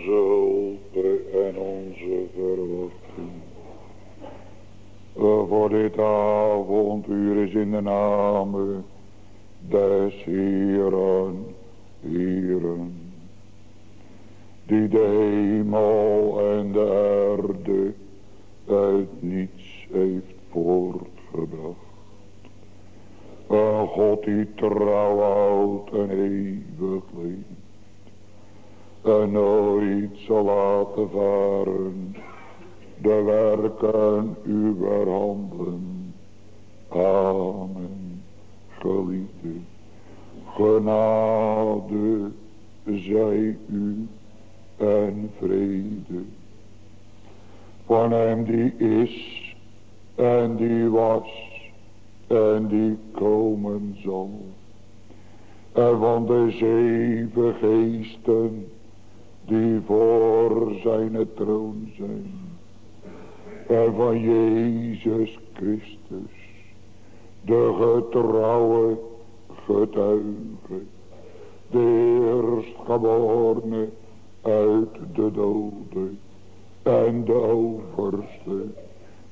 onze hulp en onze verwachting. Voor dit avonduur is in de naam des Heeren, Heeren, die de hemel en de aarde uit niets heeft voortgebracht. Een God die trouw houdt en eeuwig leeft. En nooit zal laten varen de werken uw handen. Amen. Geliefde, genade zij u en vrede. Van hem die is en die was en die komen zal. En van de zeven geesten die voor zijn troon zijn. En van Jezus Christus, de getrouwe getuige, de eerstgeborene uit de doden en de overste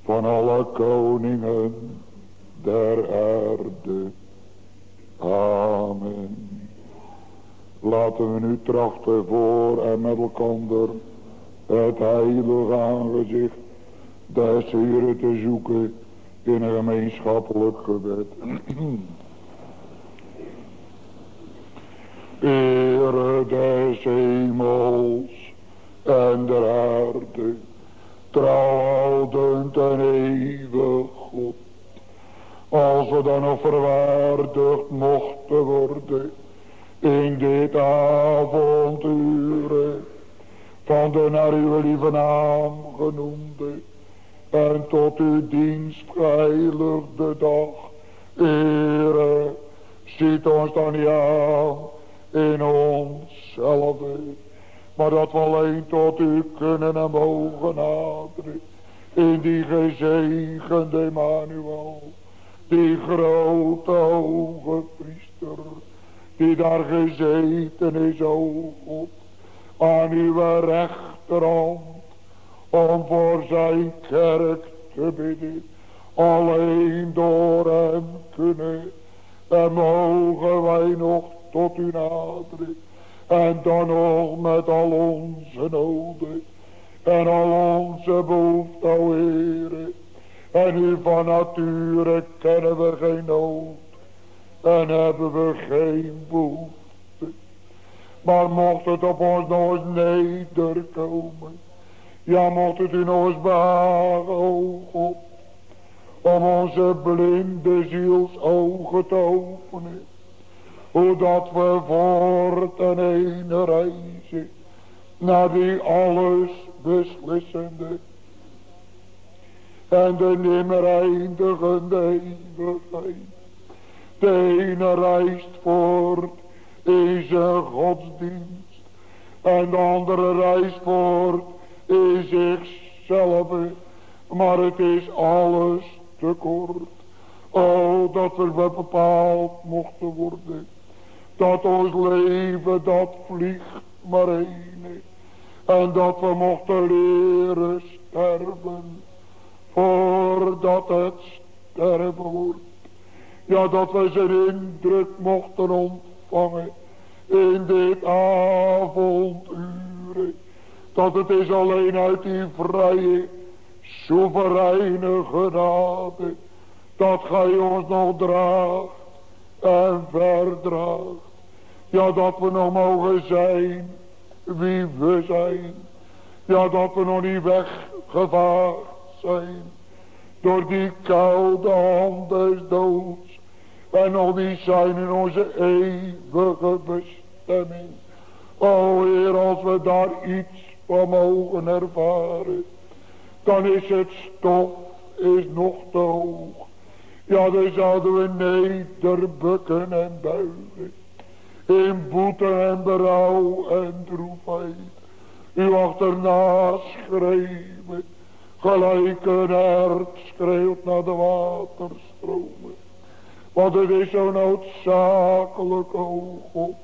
van alle koningen der aarde. Amen. Laten we nu trachten voor en met elkaar het heilige aangezicht des Heren te zoeken in een gemeenschappelijk gebed. Ere des hemels en der aarde, trouwhoudend en eeuwig God als we dan nog verwaardigd mochten worden in dit avonturen van de naar uw lieve naam genoemde en tot uw dienst geheiligde dag. Ere, ziet ons dan aan in onszelf, maar dat we alleen tot u kunnen en mogen naderen in die gezegende Emmanuel die grote hoge priester, die daar gezeten is, o God, aan uw rechterhand, om voor zijn kerk te bidden, alleen door hem kunnen, en mogen wij nog tot u naderen, en dan nog met al onze noden, en al onze behoeften, o en u van nature kennen we geen nood. En hebben we geen behoefte. Maar mocht het op ons eens nederkomen. Ja, mocht het u nog eens behagen, o. Om onze blinde ziels ogen te openen. Hoe dat we voort en heen reizen. Naar die alles beslissende en de nimmer eindigende eeuwigheid. De ene reist voort in zijn godsdienst en de andere reist voort in zichzelf. Maar het is alles te kort. Oh, dat we bepaald mochten worden. Dat ons leven dat vliegt maar één. En dat we mochten leren sterven voordat het sterven wordt. Ja, dat we zijn indruk mochten ontvangen in dit avonduren. Dat het is alleen uit die vrije, soevereine genade, dat gij ons nog draagt en verdraagt. Ja, dat we nog mogen zijn wie we zijn. Ja, dat we nog niet weggevaagd zijn. Door die koude hand des doods. En al die zijn in onze eeuwige bestemming. O als we daar iets van mogen ervaren. Dan is het stof is nog te hoog. Ja, dan zouden we nederbukken en buigen. In boete en berouw en droefheid. U achterna schreeuwen. Gelijk een hert schreeuwt naar de waterstromen. Want het is zo noodzakelijk, o God.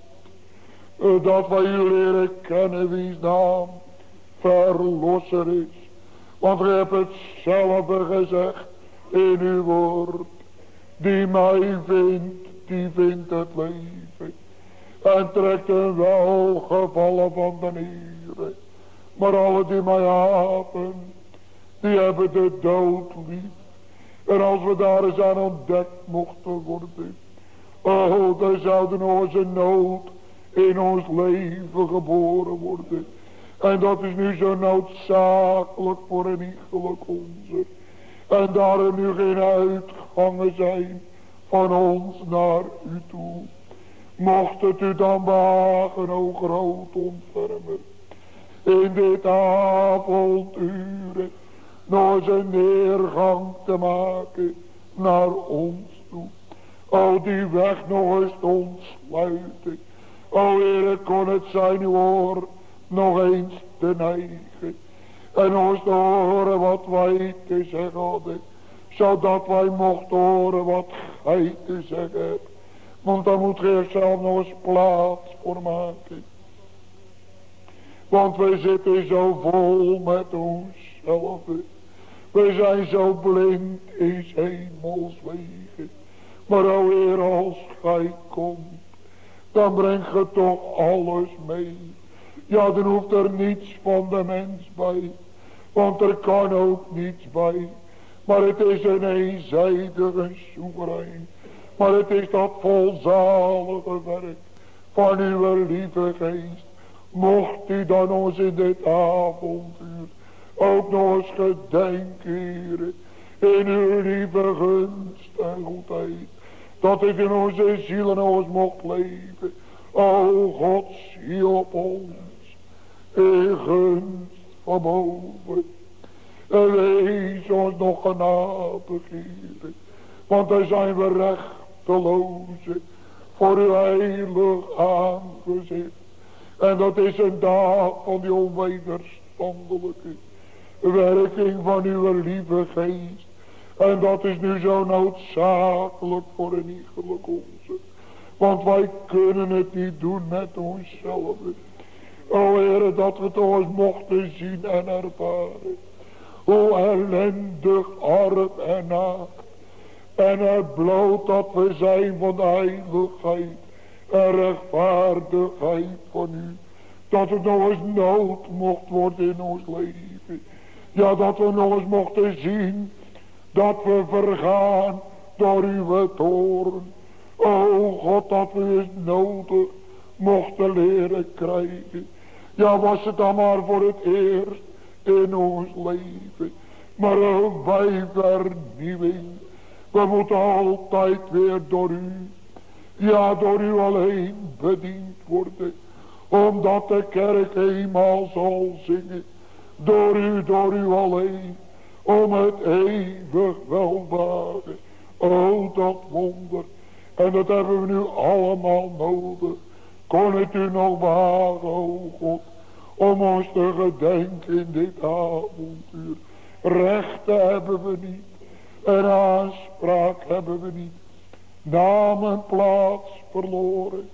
eh, dat wij u leren kennen wiens naam verlosser is. Want u hebt het zelf gezegd in uw woord. Die mij vindt, die vindt het leven. En trekt een welgevallen van de Heer. Maar alle die mij haten, die hebben de dood lief. En als we daar eens aan ontdekt mochten worden. Oh, dan zouden onze nood in ons leven geboren worden. En dat is nu zo noodzakelijk voor een iegelijk onze. En daar er nu geen uitgangen zijn van ons naar u toe. Mocht het u dan behagen, o groot ontfermer. In dit avonduren nog eens een neergang te maken naar ons toe. O die weg nog eens te ontsluiten. O Heer, kon het zijn oor nog eens te neigen. En ons te horen wat wij te zeggen hadden. Zodat wij mochten horen wat gij te zeggen hebt. Want dan moet je zelf nog eens plaats voor maken. Want we zitten zo vol met onszelf. We zijn zo blind in hemels wegen. Maar o Heer, als gij komt, dan breng je toch alles mee. Ja, dan hoeft er niets van de mens bij. Want er kan ook niets bij. Maar het is een eenzijdige soeverein. Maar het is dat volzalige werk van uw lieve geest. Mocht u dan ons in dit avonduur ook nog eens gedenken, in uw lieve gunst en goedheid. Dat ik in onze zielen ons mocht leven. O God, zie op ons. In gunst van boven. En wees ons nog genade, Heer. Want daar zijn we rechteloze voor uw heilig aangezicht. En dat is een dag van die onwederstandelijke werking van uw lieve geest. En dat is nu zo noodzakelijk voor een iegelijk onze. Want wij kunnen het niet doen met onszelf. O Heer, dat we het ons mochten zien en ervaren. Hoe ellendig, arm en naakt. En er bloot dat we zijn van de heiligheid en rechtvaardigheid van u. Dat het nog eens nood mocht worden in ons leven. Ja, dat we nog eens mochten zien dat we vergaan door uw toren. O God, dat we eens nodig mochten leren krijgen. Ja, was het dan maar voor het eerst in ons leven. Maar bij vernieuwing. We moeten altijd weer door u. Ja, door u alleen bediend worden. Omdat de kerk eenmaal zal zingen. Door u, door u alleen. Om het eeuwig welwagen. O, dat wonder. En dat hebben we nu allemaal nodig. Kon het u nog wagen, o God. Om ons te gedenken in dit avontuur. Rechten hebben we niet. En aanspraak hebben we niet. Naam en plaats verloren.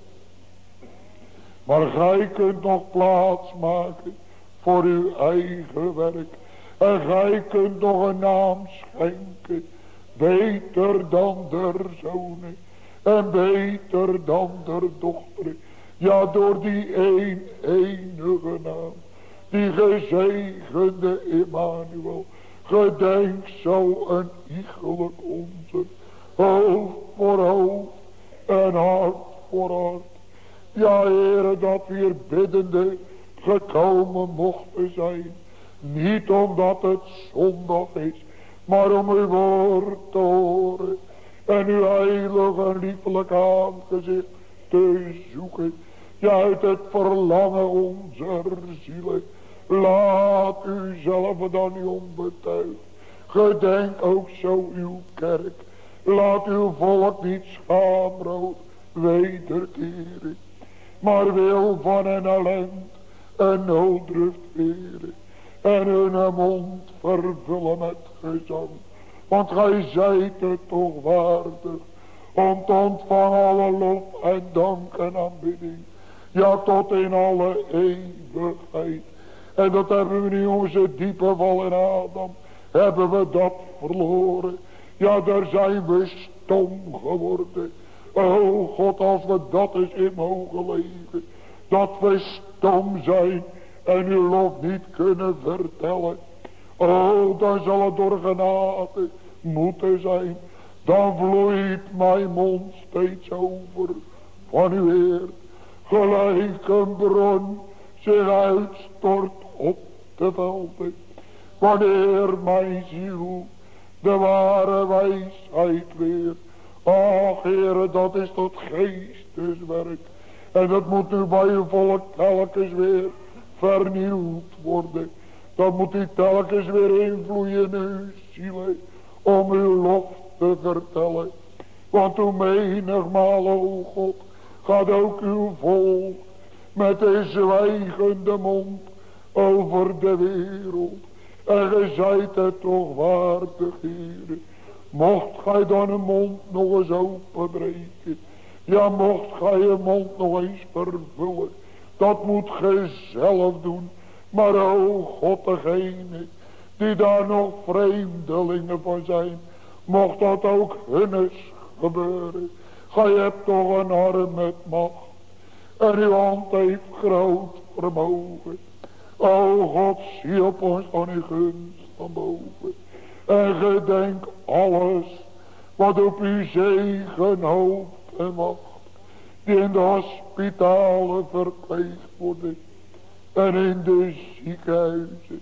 Maar gij kunt nog plaats maken voor uw eigen werk. En gij kunt nog een naam schenken. Beter dan der zonen. En beter dan der dochter. Ja, door die een enige naam. Die gezegende Emmanuel. Gedenk zo een iegelijk onze. Hoofd voor hoofd en hart voor hart. Ja, heren, dat we hier biddende gekomen mochten zijn. Niet omdat het zondag is, maar om uw woord te horen. En uw heilig en aangezicht te zoeken. Ja, uit het verlangen onze zielen. Laat u zelf dan u onbetuigd. Gedenk ook zo uw kerk. Laat uw volk niet schaamrood wederkeren. Maar wil van een ellend en veren. En hun mond vervullen met gezang. Want gij zijt het toch waardig. Om te alle lof en dank en aanbidding. Ja, tot in alle eeuwigheid. En dat hebben we nu onze diepe val in Adam. Hebben we dat verloren. Ja, daar zijn we stom geworden. Oh God, als we dat eens in mogen leven. Dat we stom zijn en uw lof niet kunnen vertellen. Oh, dan zal het door genade moeten zijn. Dan vloeit mijn mond steeds over van uw Heer. Gelijk een bron zich uitstort op de velden. Wanneer mijn ziel de ware wijsheid weer. Ach, Heere, dat is tot geesteswerk. En dat moet nu bij uw volk telkens weer vernieuwd worden. Dat moet u telkens weer invloeien in uw. Om uw lof te vertellen. Want hoe menigmaal, o God, gaat ook uw volk met een zwijgende mond over de wereld. En ge zijt het toch waardig, Heer. Mocht gij dan een mond nog eens openbreken. Ja, mocht gij je mond nog eens vervullen. Dat moet gij zelf doen. Maar o God, degene die daar nog vreemdelingen van zijn. Mocht dat ook hunnes gebeuren. Gij hebt toch een arm met macht. En uw hand heeft groot vermogen. O God, zie op ons van uw gunst van boven. En gedenk alles wat op uw zegen hoopt en. Die in de hospitalen verpleegd worden. En in de ziekenhuizen.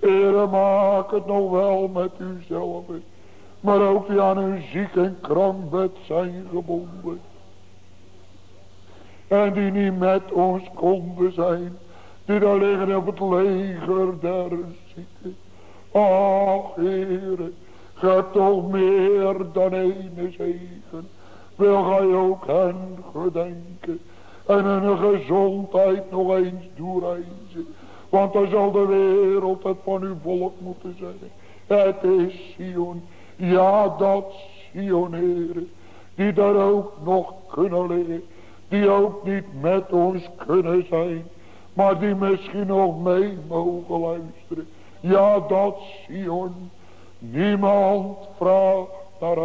Ere maak het nog wel met uzelf. Maar ook die aan een ziek en zijn gebonden. En die niet met ons konden zijn die daar liggen op het leger der zieken. Ach, Heere, gaat toch meer dan ene zegen. Wil gij ook hen gedenken en hun gezondheid nog eens doorreizen. Want dan zal de wereld het van uw volk moeten zijn. Het is Sion, ja dat Sion, Heere, die daar ook nog kunnen liggen. Die ook niet met ons kunnen zijn. Maar die misschien nog mee mogen luisteren. Ja, dat Sion. Niemand vraagt naar.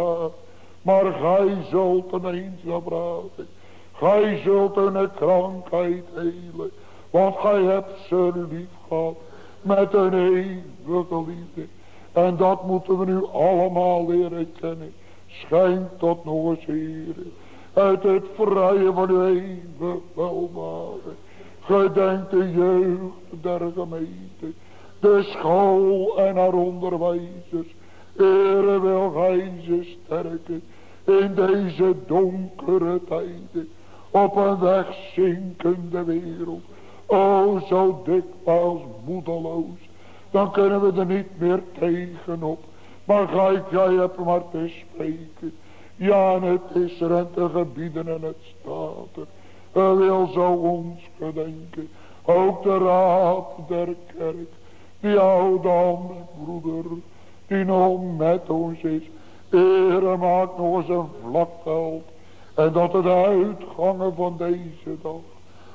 Maar gij zult een eens vragen. Gij zult een krankheid helen. Want gij hebt ze lief gehad. Met een eeuwige liefde. En dat moeten we nu allemaal leren kennen. Schijnt tot nog eens, heren. Uit het vrije van uw eeuwig welwagen. Gedenk de jeugd der gemeente. De school en haar onderwijzers. Ere wil gij ze sterken. In deze donkere tijden. Op een wegzinkende wereld. O zo dikwijls moedeloos. Dan kunnen we er niet meer tegenop. Maar gij, jij hebt maar te spreken. Ja, het is er en gebieden en het staat er. Hij wil zo ons gedenken. Ook de raad der kerk. Die oude broeder. Die nog met ons is. Ere maakt nog eens een vlakveld. En dat het uitgangen van deze dag.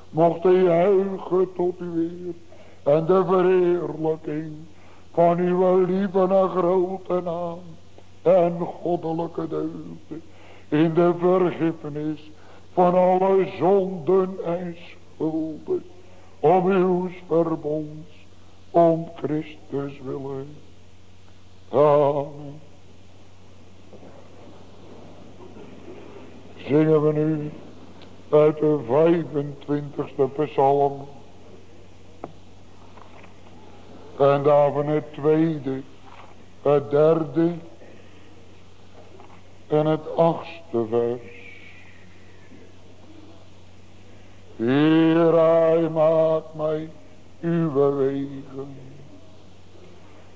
Mocht hij juichen tot u weer. En de verheerlijking van uw lieve en grote naam. En goddelijke deugden. In de vergiffenis van alle zonden en schulden, om uw verbond, om Christus willen. Zingen we nu uit de 25ste psalm. En daarvan het tweede, het derde en het achtste vers. Heer, hij maakt mij uw wegen.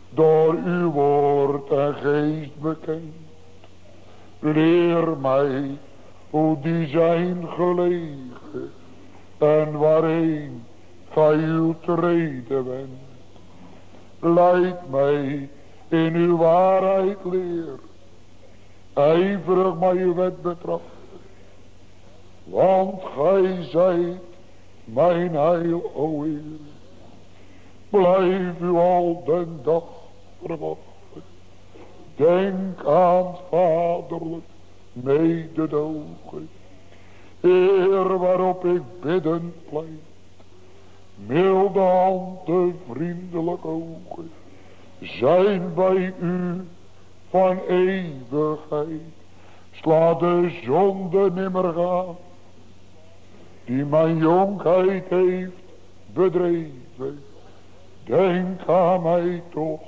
Door uw woord en geest bekend. Leer mij hoe die zijn gelegen. En waarheen gij uw treden bent. Leid mij in uw waarheid leer. Ijverig mij uw wet betracht want gij zijt mijn heil, o Heer. Blijf u al den dag Denk aan vaderlijk mededogen. Heer waarop ik bidden pleit. Milde handen, vriendelijk ogen. Zijn bij u van eeuwigheid. Sla de zonde nimmer gaan. Die mijn jonkheid heeft bedreven. Denk aan mij toch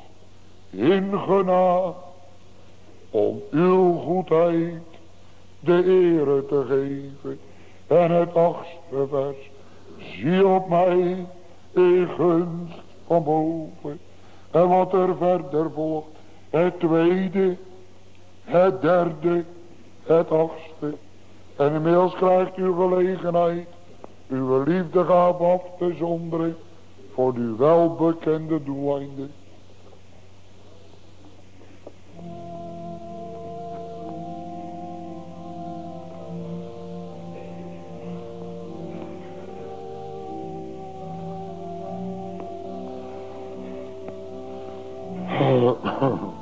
in genade. Om uw goedheid de ere te geven. En het achtste vers. Zie op mij in gunst van boven. En wat er verder volgt. Het tweede. Het derde. Het achtste. En inmiddels krijgt u gelegenheid. Uw liefde af te zonderen. Voor uw welbekende doeleinden. Oh.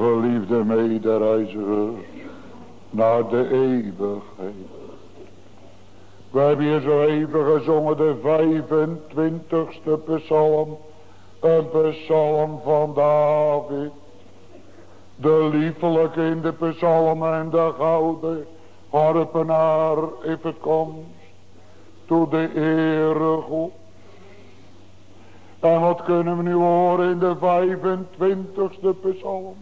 geliefde medereizigers naar de eeuwigheid. We hebben hier zo even gezongen de 25ste psalm. Een psalm van David. De liefelijke in de psalmen en de gouden harpenaar if het komt. Toe de ere God. En wat kunnen we nu horen in de 25ste psalm?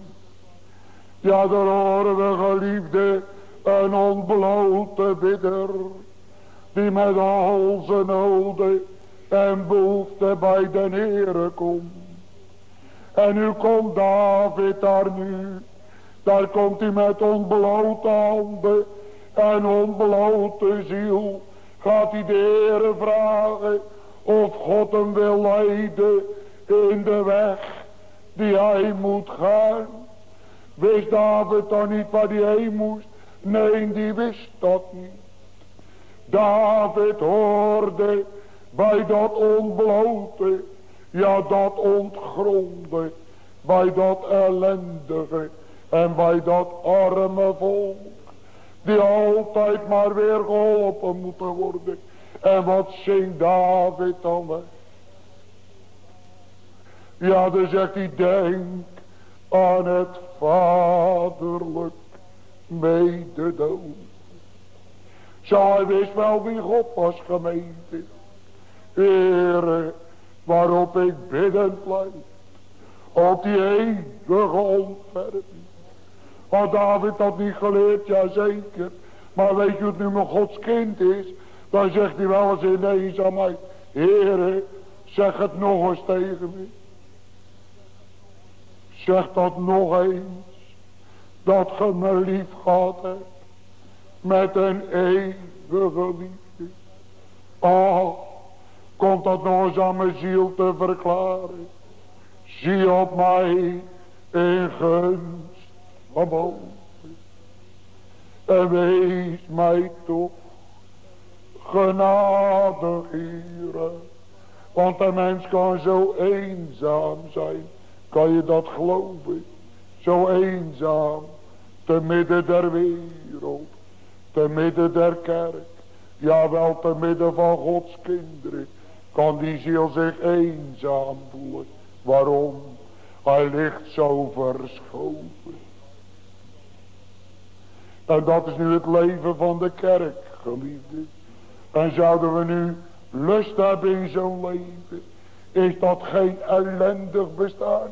Ja, daar horen we geliefde een onblote bidder. Die met al zijn noden en behoeften bij de Heere komt. En nu komt David daar nu. Daar komt hij met onblote handen en onblote ziel. Gaat hij de Heere vragen of God hem wil leiden in de weg die hij moet gaan. Wist David dan niet waar hij heen moest? Nee, die wist dat niet. David hoorde bij dat onblote, ja dat ontgronde, bij dat ellendige en bij dat arme volk, die altijd maar weer geholpen moeten worden. En wat zingt David dan? Ja, dan zegt hij, denk aan het vaderlijk mededoen. Zo hij wist wel wie God was gemeente. Heere, waarop ik bidden blijf. Op die eeuwige ontferming. Had David dat niet geleerd? Jazeker. Maar weet je het nu mijn Gods kind is? Dan zegt hij wel eens ineens aan mij. Heere, zeg het nog eens tegen me. Zeg dat nog eens. Dat ge me lief gehad hebt. Met een eeuwige liefde. Oh, komt dat nog eens aan mijn ziel te verklaren. Zie op mij in gunst van. En wees mij toch genadig hier. Want een mens kan zo eenzaam zijn. Kan je dat geloven? Zo eenzaam. Te midden der wereld. Te midden der kerk. Ja wel te midden van Gods kinderen. Kan die ziel zich eenzaam voelen. Waarom? Hij ligt zo verschoven. En dat is nu het leven van de kerk, geliefde. En zouden we nu lust hebben in zo'n leven. Is dat geen ellendig bestaan?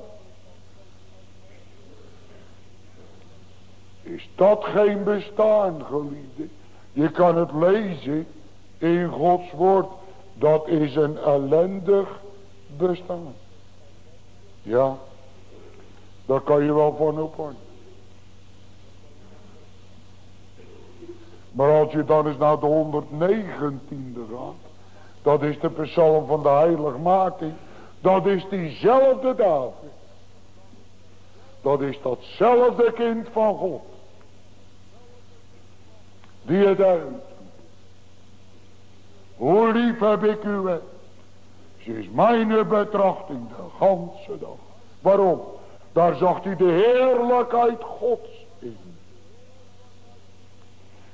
Is dat geen bestaan, geliefde? Je kan het lezen in Gods woord. Dat is een ellendig bestaan. Ja, daar kan je wel van ophangen. Maar als je dan eens naar de 119e gaat. Dat is de psalm van de heiligmaking. Dat is diezelfde David. Dat is datzelfde kind van God. Die het uit. Hoe lief heb ik u wet. Ze is mijn betrachting de ganse dag. Waarom? Daar zag hij de heerlijkheid Gods in.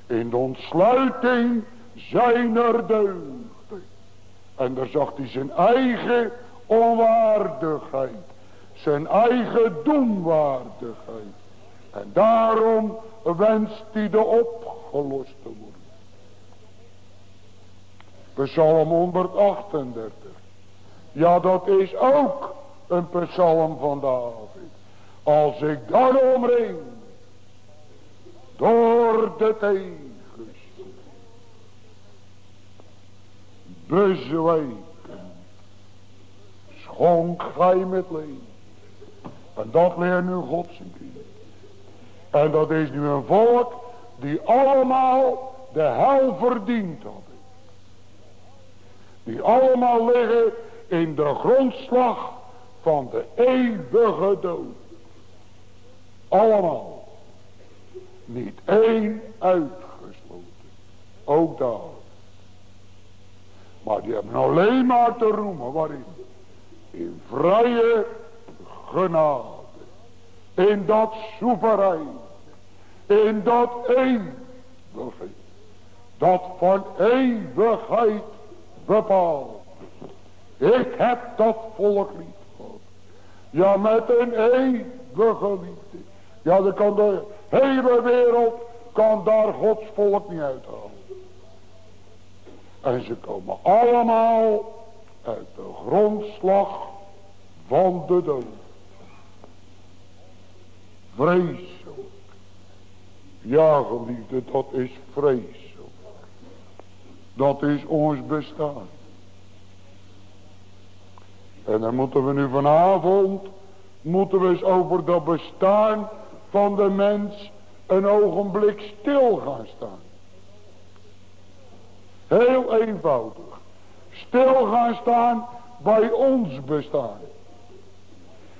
In de ontsluiting zijner deugden. En daar zag hij zijn eigen onwaardigheid. Zijn eigen doenwaardigheid. En daarom wenst hij de opgelost te worden. Psalm 138. Ja, dat is ook een psalm van David. Als ik dan omring. Door de. Bezweken. Schonk gij met leven. En dat leert nu God zijn kind. En dat is nu een volk die allemaal de hel verdiend hadden. Die allemaal liggen in de grondslag van de eeuwige dood. Allemaal. Niet één uitgesloten. Ook daar. Maar die hebben alleen maar te roemen. Waarin? In vrije genade. In dat soeverein. In dat eeuwigheid. Dat van eeuwigheid bepaald. Ik heb dat volk lief gehad. Ja, met een eeuwige liefde. Ja, dan kan de hele wereld, kan daar Gods volk niet uithalen. En ze komen allemaal uit de grondslag van de dood. Vreselijk. Ja, geliefde, dat is vreselijk. Dat is ons bestaan. En dan moeten we nu vanavond, moeten we eens over dat bestaan van de mens een ogenblik stil gaan staan. Heel eenvoudig. Stil gaan staan bij ons bestaan.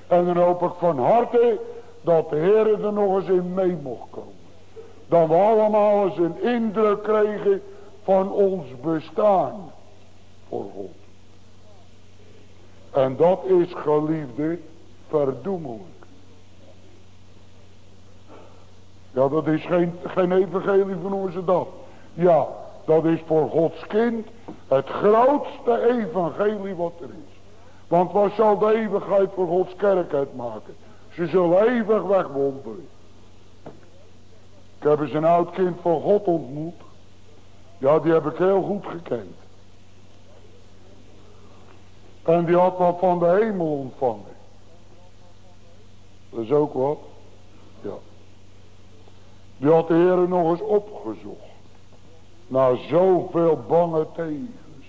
En dan hoop ik van harte dat de Heer er nog eens in mee mocht komen. Dat we allemaal eens een indruk kregen van ons bestaan voor God. En dat is geliefde verdoemelijk. Ja, dat is geen, geen evangelie van onze dag. Ja, dat is voor Gods kind het grootste evangelie wat er is. Want wat zal de eeuwigheid voor Gods kerk uitmaken? Ze zullen eeuwig wegwonderen. Ik heb eens een oud kind van God ontmoet. Ja, die heb ik heel goed gekend. En die had wat van de hemel ontvangen. Dat is ook wat. Ja. Die had de Heer nog eens opgezocht. Na zoveel bange tegens.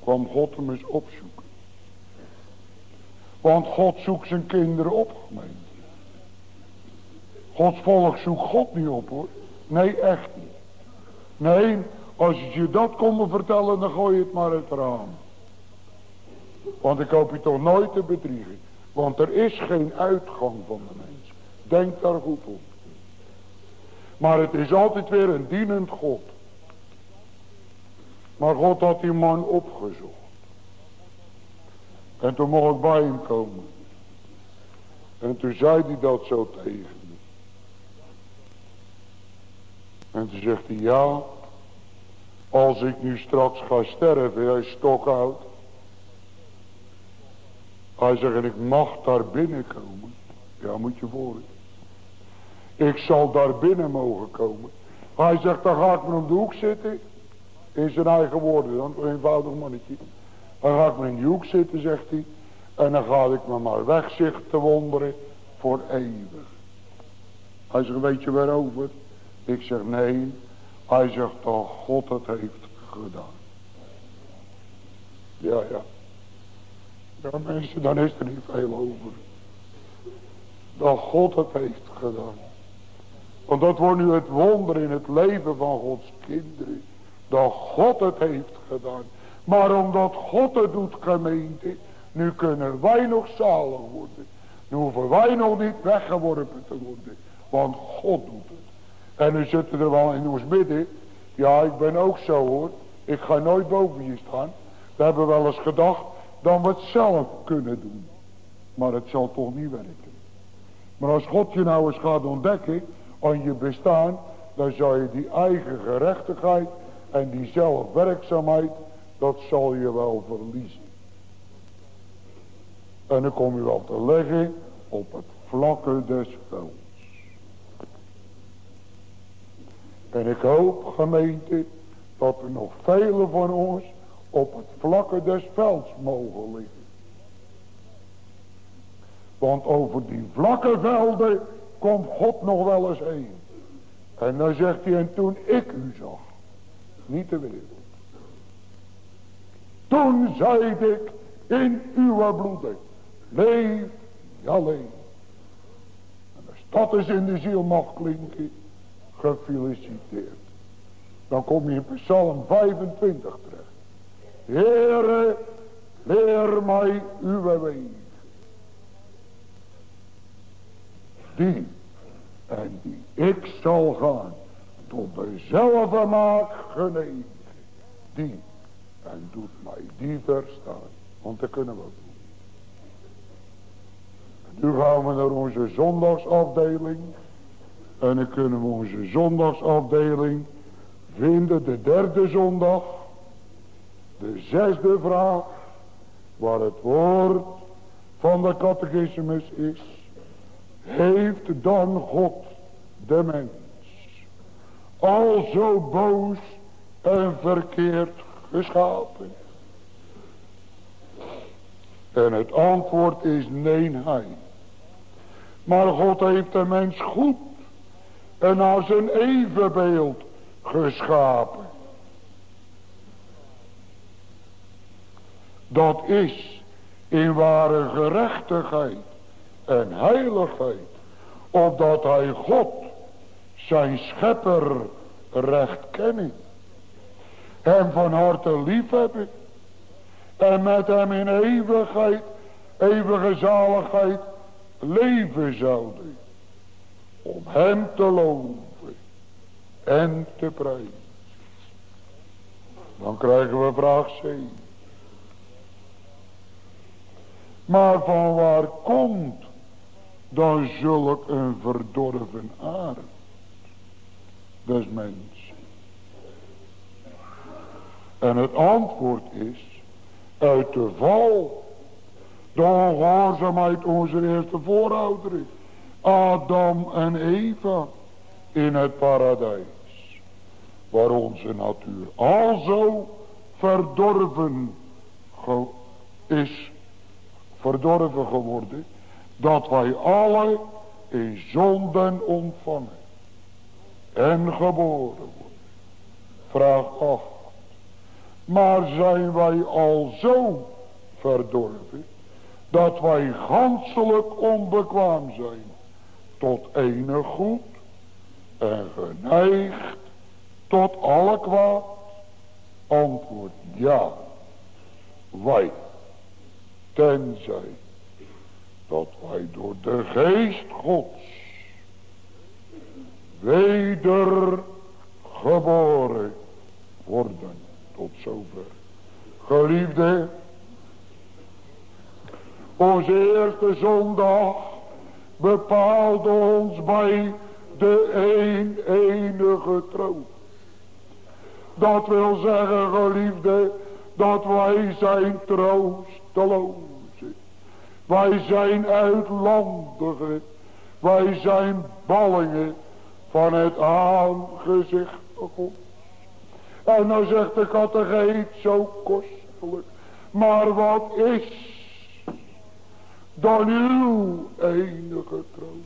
Kwam God hem eens opzoeken. Want God zoekt zijn kinderen op, gemeente. Gods volk zoekt God niet op hoor. Nee, echt niet. Nee, als je dat kon vertellen, dan gooi je het maar uit raam. Want ik hoop je toch nooit te bedriegen. Want er is geen uitgang van de mens. Denk daar goed op. Maar het is altijd weer een dienend God. Maar God had die man opgezocht. En toen mocht ik bij hem komen. En toen zei hij dat zo tegen me. En toen zegt hij, ja, als ik nu straks ga sterven, hij is stokoud. Hij zegt, ik mag daar binnenkomen. Ja, moet je voelen. Ik zal daar binnen mogen komen. Hij zegt, dan ga ik maar om de hoek zitten. In zijn eigen woorden dan, een eenvoudig mannetje. Dan ga ik maar in die hoek zitten, zegt hij. En dan ga ik me maar wegzicht te wonderen voor eeuwig. Hij zegt, weet je waarover? Ik zeg, nee. Hij zegt, dat God het heeft gedaan. Ja, ja. Ja mensen, dan is er niet veel over. Dat God het heeft gedaan. Want dat wordt nu het wonder in het leven van Gods kinderen. Dat God het heeft gedaan. Maar omdat God het doet gemeente. Nu kunnen wij nog zalig worden. Nu hoeven wij nog niet weggeworpen te worden. Want God doet het. En nu zitten er wel in ons midden. Ja ik ben ook zo hoor. Ik ga nooit boven je staan. We hebben wel eens gedacht dat we het zelf kunnen doen. Maar het zal toch niet werken. Maar als God je nou eens gaat ontdekken aan je bestaan, dan zal je die eigen gerechtigheid en die zelfwerkzaamheid, dat zal je wel verliezen. En dan kom je wel te leggen op het vlakke des velds. En ik hoop gemeente dat er nog velen van ons op het vlakke des velds mogen liggen. Want over die vlakke velden komt God nog wel eens heen. En dan zegt hij, en toen ik u zag, niet de wereld. Toen zei ik in uw bloeden, leef alleen. En als dat is in de ziel mag klinken, gefeliciteerd. Dan kom je in Psalm 25 terecht. Heere, leer mij uw wegen. Die en die ik zal gaan tot dezelfde maak genegen. Die en doet mij die verstaan. Want dat kunnen we doen. Nu gaan we naar onze zondagsafdeling. En dan kunnen we onze zondagsafdeling vinden. De derde zondag. De zesde vraag. Waar het woord van de catechismus is. Heeft dan God de mens al zo boos en verkeerd geschapen? En het antwoord is nee, hij. Maar God heeft de mens goed en naar zijn evenbeeld geschapen. Dat is in ware gerechtigheid en heiligheid. Opdat hij God, zijn schepper, recht kennen. Hem van harte lief hebben. En met hem in eeuwigheid, eeuwige zaligheid leven zouden. Om hem te loven en te prijzen. Dan krijgen we vraag 7. Maar van waar komt dan zulk een verdorven aard des mens? En het antwoord is uit de val, de ongehoorzaamheid onze eerste voorouderen, Adam en Eva in het paradijs, waar onze natuur alzo verdorven is, verdorven geworden, dat wij alle in zonden ontvangen en geboren worden. Vraag 8. Maar zijn wij al zo verdorven dat wij ganselijk onbekwaam zijn tot enig goed en geneigd tot alle kwaad? Antwoord ja. Wij, tenzij dat wij door de geest gods weder geboren worden. Tot zover. Geliefde, onze eerste zondag bepaalde ons bij de een enige troon. Dat wil zeggen, geliefde, dat wij zijn troosteloze. Wij zijn uitlandige. Wij zijn ballingen van het aangezicht. En dan zegt de kategeet zo kostelijk. Maar wat is dan uw enige troon?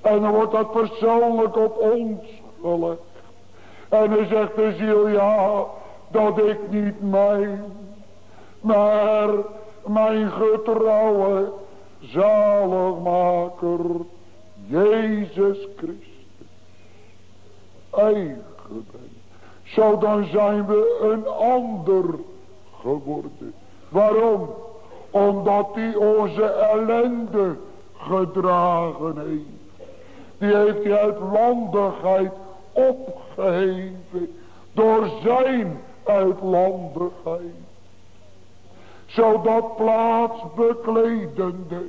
En dan wordt dat persoonlijk op ons gelegd. En dan zegt de ziel, ja, dat ik niet mijn, maar mijn getrouwe zaligmaker, Jezus Christus, eigen ben. Zo dan zijn we een ander geworden. Waarom? Omdat hij onze ellende gedragen heeft. Die heeft hij uit landigheid opgeheven door zijn uitlandigheid. Zodat plaats bekledende,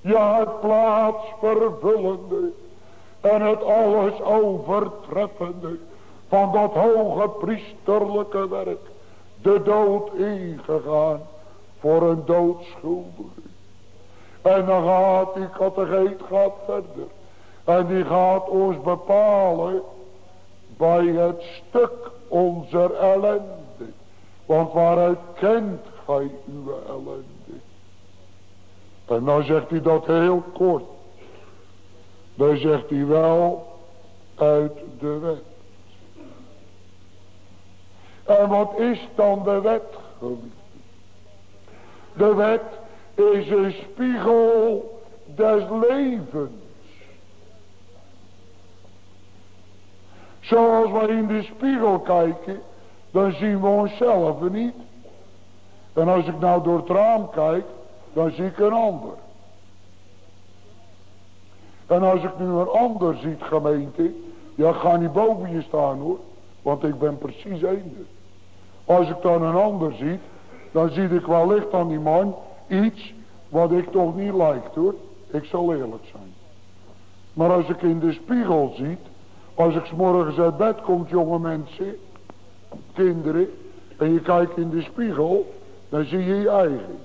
ja het plaats vervullende en het alles overtreffende van dat hoge priesterlijke werk de dood ingegaan voor een doodschuldige. En dan gaat die kategeet gaat verder. En die gaat ons bepalen bij het stuk onze ellende. Want waaruit kent gij uw ellende? En dan zegt hij dat heel kort. Dan zegt hij wel uit de wet. En wat is dan de wet, De wet is een spiegel des levens. Zoals wij in de spiegel kijken, dan zien we onszelf niet. En als ik nou door het raam kijk, dan zie ik een ander. En als ik nu een ander ziet, gemeente, ja, ga niet boven je staan hoor. Want ik ben precies eender. Als ik dan een ander zie, dan zie ik wellicht aan die man iets wat ik toch niet lijkt hoor. Ik zal eerlijk zijn. Maar als ik in de spiegel zie, als ik s morgens uit bed kom, jonge mensen, kinderen, en je kijkt in de spiegel, dan zie je je eigen.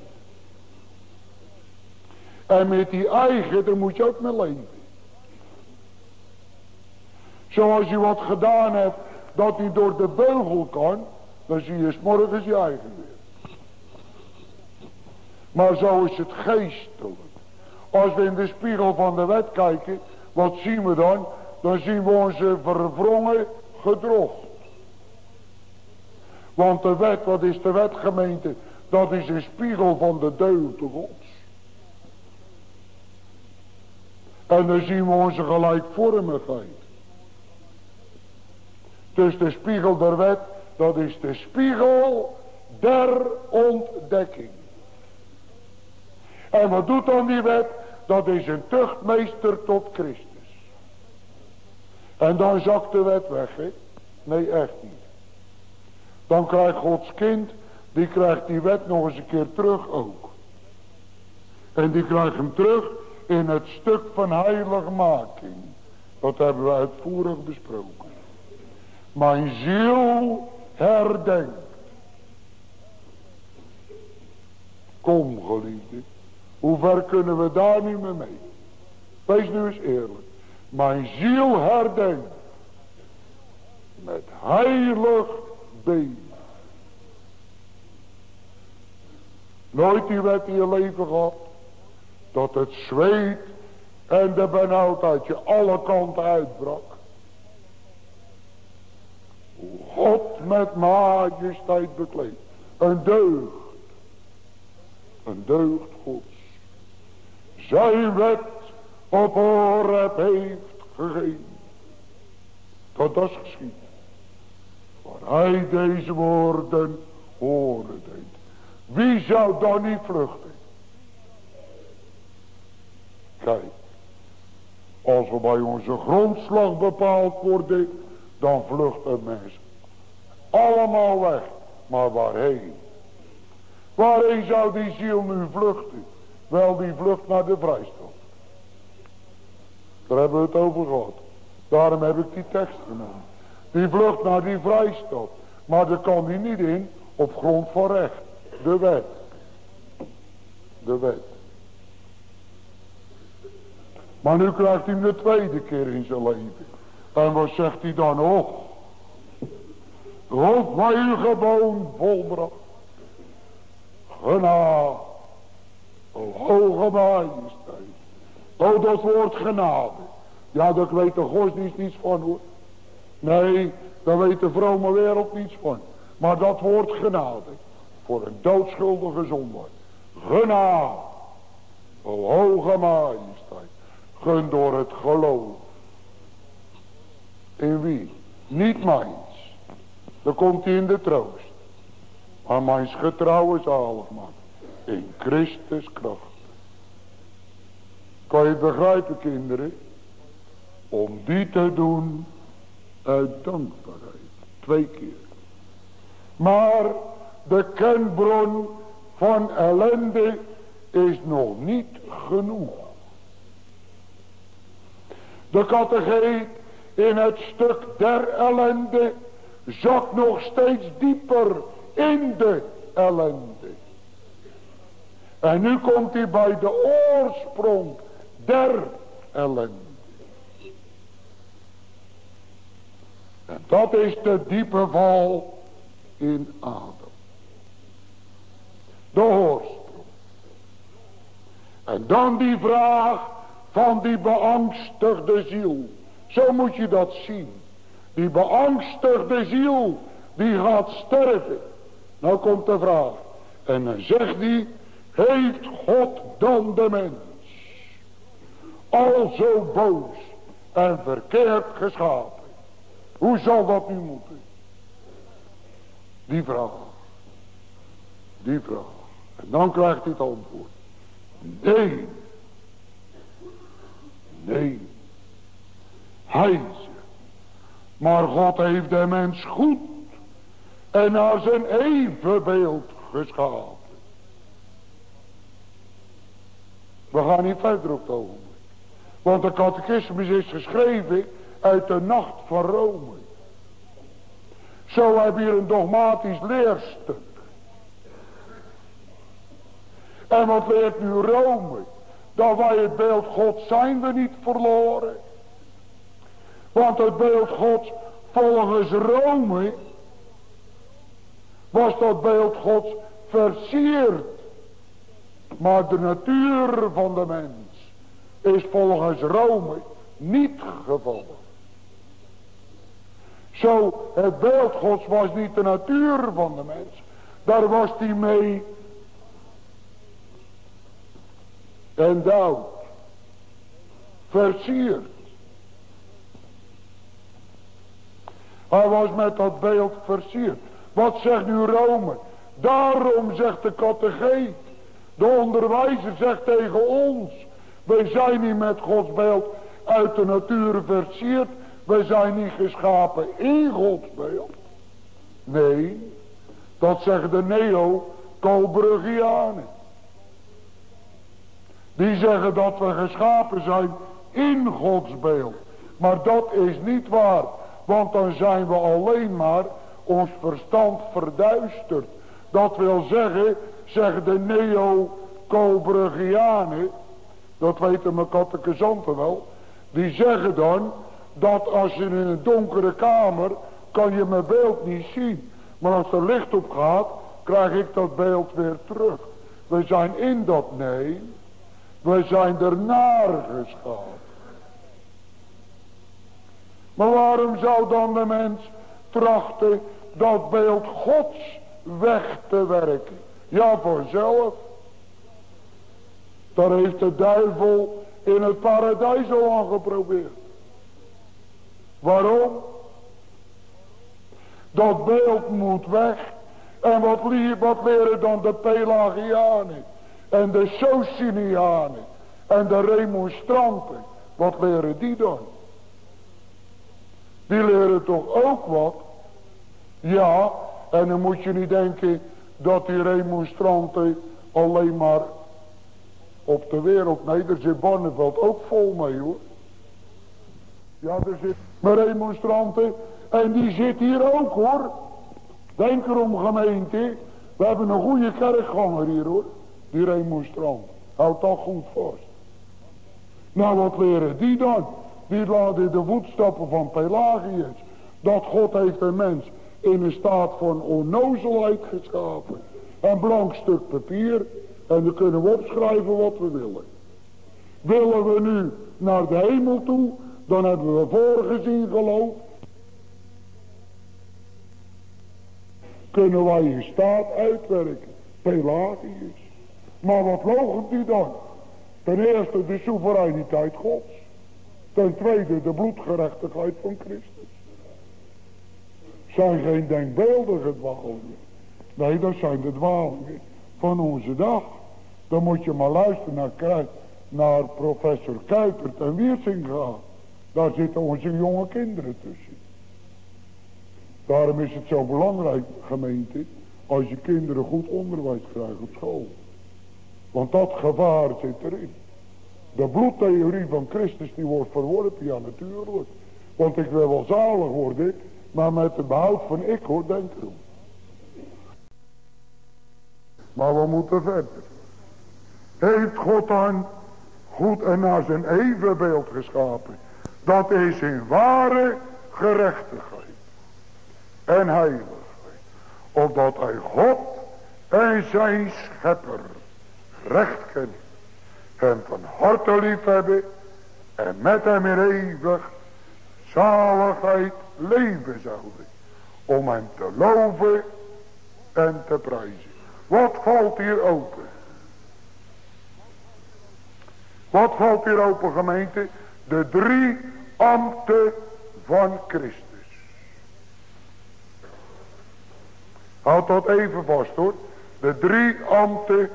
En met die eigen, daar moet je ook mee leven. Zoals je wat gedaan hebt, dat hij door de beugel kan, dan zie je s morgens je eigen weer. Maar zo is het geestelijk. Als we in de spiegel van de wet kijken, wat zien we dan? dan zien we onze verwrongen gedrocht. Want de wet, wat is de wet gemeente? Dat is een spiegel van de deugd gods. En dan zien we onze gelijkvormigheid. Dus de spiegel der wet, dat is de spiegel der ontdekking. En wat doet dan die wet? Dat is een tuchtmeester tot Christus. En dan zakt de wet weg, hè? Nee, echt niet. Dan krijgt Gods kind, die krijgt die wet nog eens een keer terug ook. En die krijgt hem terug in het stuk van heiligmaking. Dat hebben we uitvoerig besproken. Mijn ziel herdenkt. Kom geliefde, hoe ver kunnen we daar niet meer mee? Wees nu eens eerlijk mijn ziel herdenkt. Met heilig been. Nooit die wet in je leven gehad. Dat het zweet en de benauwdheid je alle kanten uitbrak. God met majesteit bekleed. Een deugd. Een deugd gods. Zijn wet op Horeb heeft gegeven. Dat geschiet. Waar hij deze woorden horen deed. Wie zou dan niet vluchten? Kijk. Als we bij onze grondslag bepaald worden. Dan vlucht een mens. Allemaal weg. Maar waarheen? Waarheen zou die ziel nu vluchten? Wel die vlucht naar de vrijstof. Daar hebben we het over gehad. Daarom heb ik die tekst genomen. Die vlucht naar die vrijstof. Maar daar kan hij niet in op grond van recht. De wet. De wet. Maar nu krijgt hij hem de tweede keer in zijn leven. En wat zegt hij dan? Och, God mij u gewoon volbracht. Genade. Hoge majesteit. O dat woord genade. Ja, dat weet de godsdienst niets van hoor. Nee, daar weet de vrome wereld niets van. Maar dat woord genade. Voor een doodschuldige zondaar. Genade. O hoge majesteit. Gun door het geloof. In wie? Niet mijns. Dan komt hij in de troost. Maar mijn getrouwe zaligmaker. In Christus kracht. Kan je begrijpen kinderen? Om die te doen uit dankbaarheid. Twee keer. Maar de kenbron van ellende is nog niet genoeg. De categeet in het stuk der ellende zakt nog steeds dieper in de ellende. En nu komt hij bij de oorsprong der ellende. En dat is de diepe val in Adam. De oorsprong. En dan die vraag van die beangstigde ziel. Zo moet je dat zien. Die beangstigde ziel, die gaat sterven. Nou komt de vraag. En dan zegt hij, heeft God dan de mens al zo boos en verkeerd geschapen? Hoe zal dat nu moeten? Die vraag. Die vraag. En dan krijgt hij het antwoord. Nee. Nee. Hij. Maar God heeft de mens goed en naar zijn evenbeeld geschapen. We gaan niet verder op het ogenblik. Want de catechismus is geschreven uit de nacht van Rome. Zo hebben we hier een dogmatisch leerstuk. En wat leert nu Rome? Dat wij het beeld God zijn we niet verloren. Want het beeld Gods volgens Rome was dat beeld Gods versierd. Maar de natuur van de mens is volgens Rome niet gevallen. Zo, het beeld Gods was niet de natuur van de mens. Daar was hij mee endowed. Versierd. Hij was met dat beeld versierd. Wat zegt nu Rome? Daarom zegt de kategeet. De onderwijzer zegt tegen ons. Wij zijn niet met Gods beeld uit de natuur versierd. Wij zijn niet geschapen in Gods beeld. Nee, dat zeggen de neo-Colbruggianen. Die zeggen dat we geschapen zijn in Gods beeld. Maar dat is niet waar. Want dan zijn we alleen maar ons verstand verduisterd. Dat wil zeggen, zeggen de neo-Colbruggianen, dat weten mijn kattekazanten wel, die zeggen dan dat als je in een donkere kamer, kan je mijn beeld niet zien. Maar als er licht op gaat, krijg ik dat beeld weer terug. We zijn in dat nee, we zijn er naar geschapen. Maar waarom zou dan de mens trachten dat beeld gods weg te werken? Ja, vanzelf. Daar heeft de duivel in het paradijs al aan geprobeerd. Waarom? Dat beeld moet weg. En wat, wat leren dan de Pelagianen? En de Socinianen? En de remonstranten? Wat leren die dan? Die leren toch ook wat? Ja, en dan moet je niet denken dat die remonstranten alleen maar op de wereld. Nee, daar zit Barneveld ook vol mee hoor. Ja, er zit maar demonstranten. En die zit hier ook hoor. Denk erom gemeente. We hebben een goede kerkganger hier hoor. Die remonstrant. Houd dat goed vast. Nou wat leren die dan? Die laten de voetstappen van Pelagius. Dat God heeft een mens in een staat van onnozelheid geschapen. Een blank stuk papier. En dan kunnen we opschrijven wat we willen. Willen we nu naar de hemel toe. Dan hebben we voorgezien geloof. Kunnen wij je staat uitwerken. Pelagius. Maar wat loogt die dan? Ten eerste de soevereiniteit gods. Ten tweede de bloedgerechtigheid van Christus. Zijn geen denkbeeldige dwalingen. Nee, dat zijn de dwalingen van onze dag. Dan moet je maar luisteren naar, naar professor Kuipert en Wiersinga. Daar zitten onze jonge kinderen tussen. Daarom is het zo belangrijk, gemeente, als je kinderen goed onderwijs krijgt op school. Want dat gevaar zit erin. De bloedtheorie van Christus die wordt verworpen, ja natuurlijk. Want ik wil wel zalig worden, maar met behoud van ik hoor, denk erom. Maar we moeten verder. Heeft God dan goed en naar zijn evenbeeld geschapen. Dat is in ware gerechtigheid en heiligheid. Opdat hij God en zijn schepper recht kennen. Hem van harte lief hebben. En met hem in eeuwig zaligheid leven zouden. Om hem te loven en te prijzen. Wat valt hier open? Wat valt hier open gemeente? De drie ambten van Christus. Houd dat even vast hoor. De drie ambten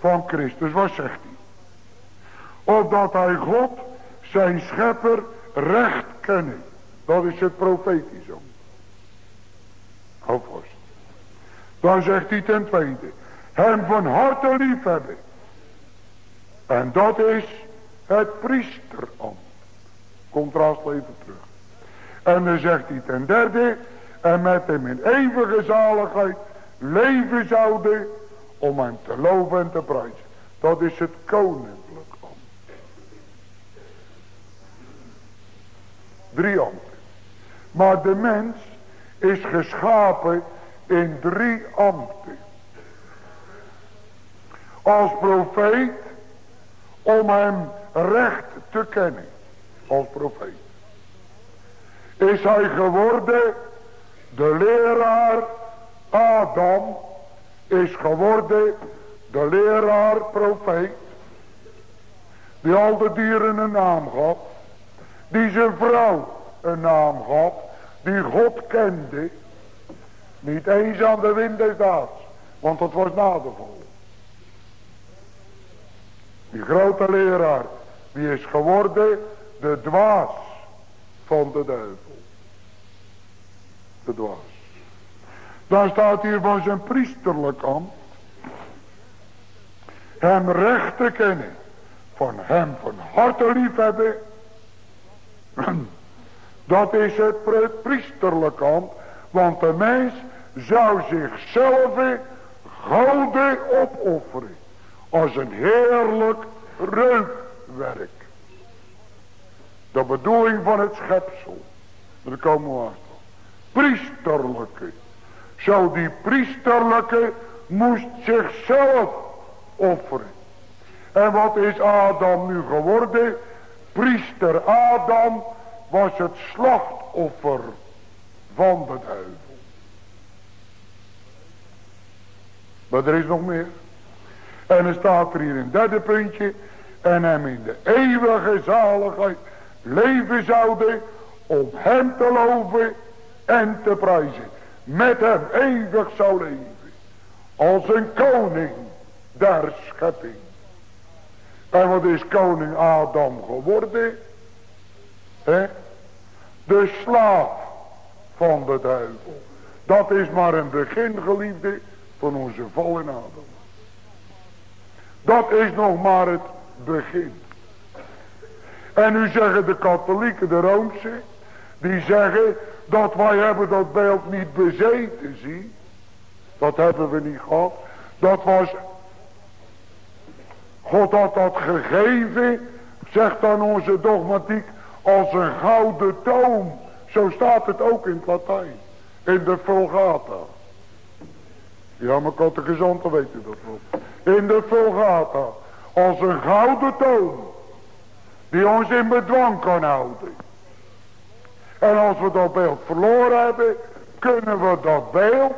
van Christus. Wat zegt hij? Opdat hij God, zijn schepper, recht kennen. Dat is het profetisch om. Hou vast. Dan zegt hij ten tweede. Hem van harte lief hebben. En dat is het priesterambt. Contrast even terug. En dan zegt hij ten derde en met hem in eeuwige zaligheid leven zouden om hem te loven en te prijzen. Dat is het koninklijk ambt. Drie ambten. Maar de mens is geschapen in drie ambten. Als profeet om hem recht te kennen. Als profeet. Is hij geworden de leraar Adam is geworden de leraar profeet. Die al de dieren een naam gaf. Die zijn vrouw een naam gaf. Die God kende. Niet eens aan de wind des daags. Want dat was nadevol. Die grote leraar. Die is geworden de dwaas van de duivel te dwaas. Daar staat hier van zijn priesterlijk ambt. Hem recht te kennen. Van hem van harte lief hebben. Dat is het priesterlijk ambt. Want de mens zou zichzelf gouden opofferen. Als een heerlijk reukwerk. De bedoeling van het schepsel. Daar komen we aan priesterlijke. Zo die priesterlijke moest zichzelf offeren. En wat is Adam nu geworden? Priester Adam was het slachtoffer van de duivel. Maar er is nog meer. En er staat er hier een derde puntje. En hem in de eeuwige zaligheid leven zouden om hem te loven en te prijzen. Met hem eeuwig zou leven. Als een koning der schepping. En wat is koning Adam geworden? De slaaf van de duivel. Dat is maar een begin geliefde van onze val in Adam. Dat is nog maar het begin. En nu zeggen de katholieken, de Roomse, die zeggen dat wij hebben dat beeld niet bezeten, zie. Dat hebben we niet gehad. Dat was, God had dat gegeven, zegt dan onze dogmatiek, als een gouden toom. Zo staat het ook in het Latijn. In de Vulgata. Ja, maar catechisante weten dat wel. In de Vulgata. Als een gouden toon. Die ons in bedwang kan houden. En als we dat beeld verloren hebben. Kunnen we dat beeld.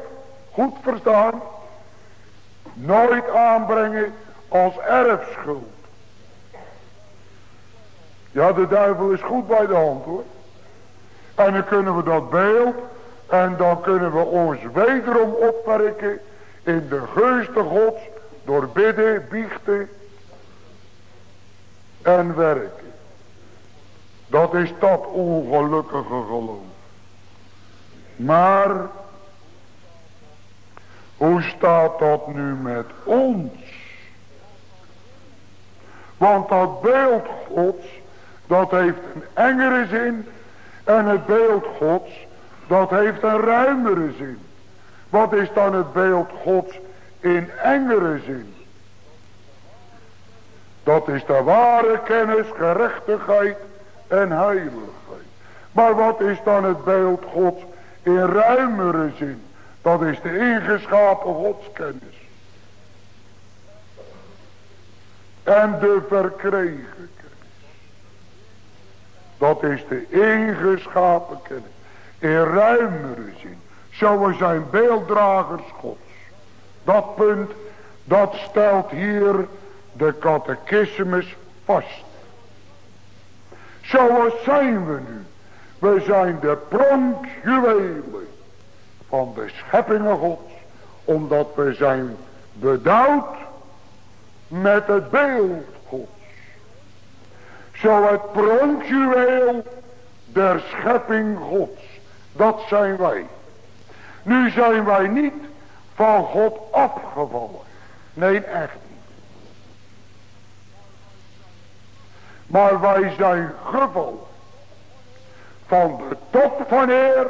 Goed verstaan. Nooit aanbrengen als erfschuld. Ja, de duivel is goed bij de hand hoor. En dan kunnen we dat beeld. En dan kunnen we ons wederom opwerken in de geeste gods. Door bidden, biechten en werken. Dat is dat ongelukkige geloof. Maar hoe staat dat nu met ons? Want dat beeld gods, dat heeft een engere zin. En het beeld gods, dat heeft een ruimere zin. Wat is dan het beeld gods in engere zin? Dat is de ware kennis, gerechtigheid en heiligheid. Maar wat is dan het beeld gods in ruimere zin? Dat is de ingeschapen godskennis. En de verkregen kennis. Dat is de ingeschapen kennis. In ruimere zin. Zo we zijn beelddragers gods. Dat punt, dat stelt hier de catechismus vast. Zoals zijn we nu. We zijn de pronkjuwelen van de scheppingen gods. Omdat we zijn bedouwd met het beeld gods. Zo het pronkjuweel der schepping gods. Dat zijn wij. Nu zijn wij niet van God afgevallen. Nee, echt niet. Maar wij zijn gevallen van de top van eer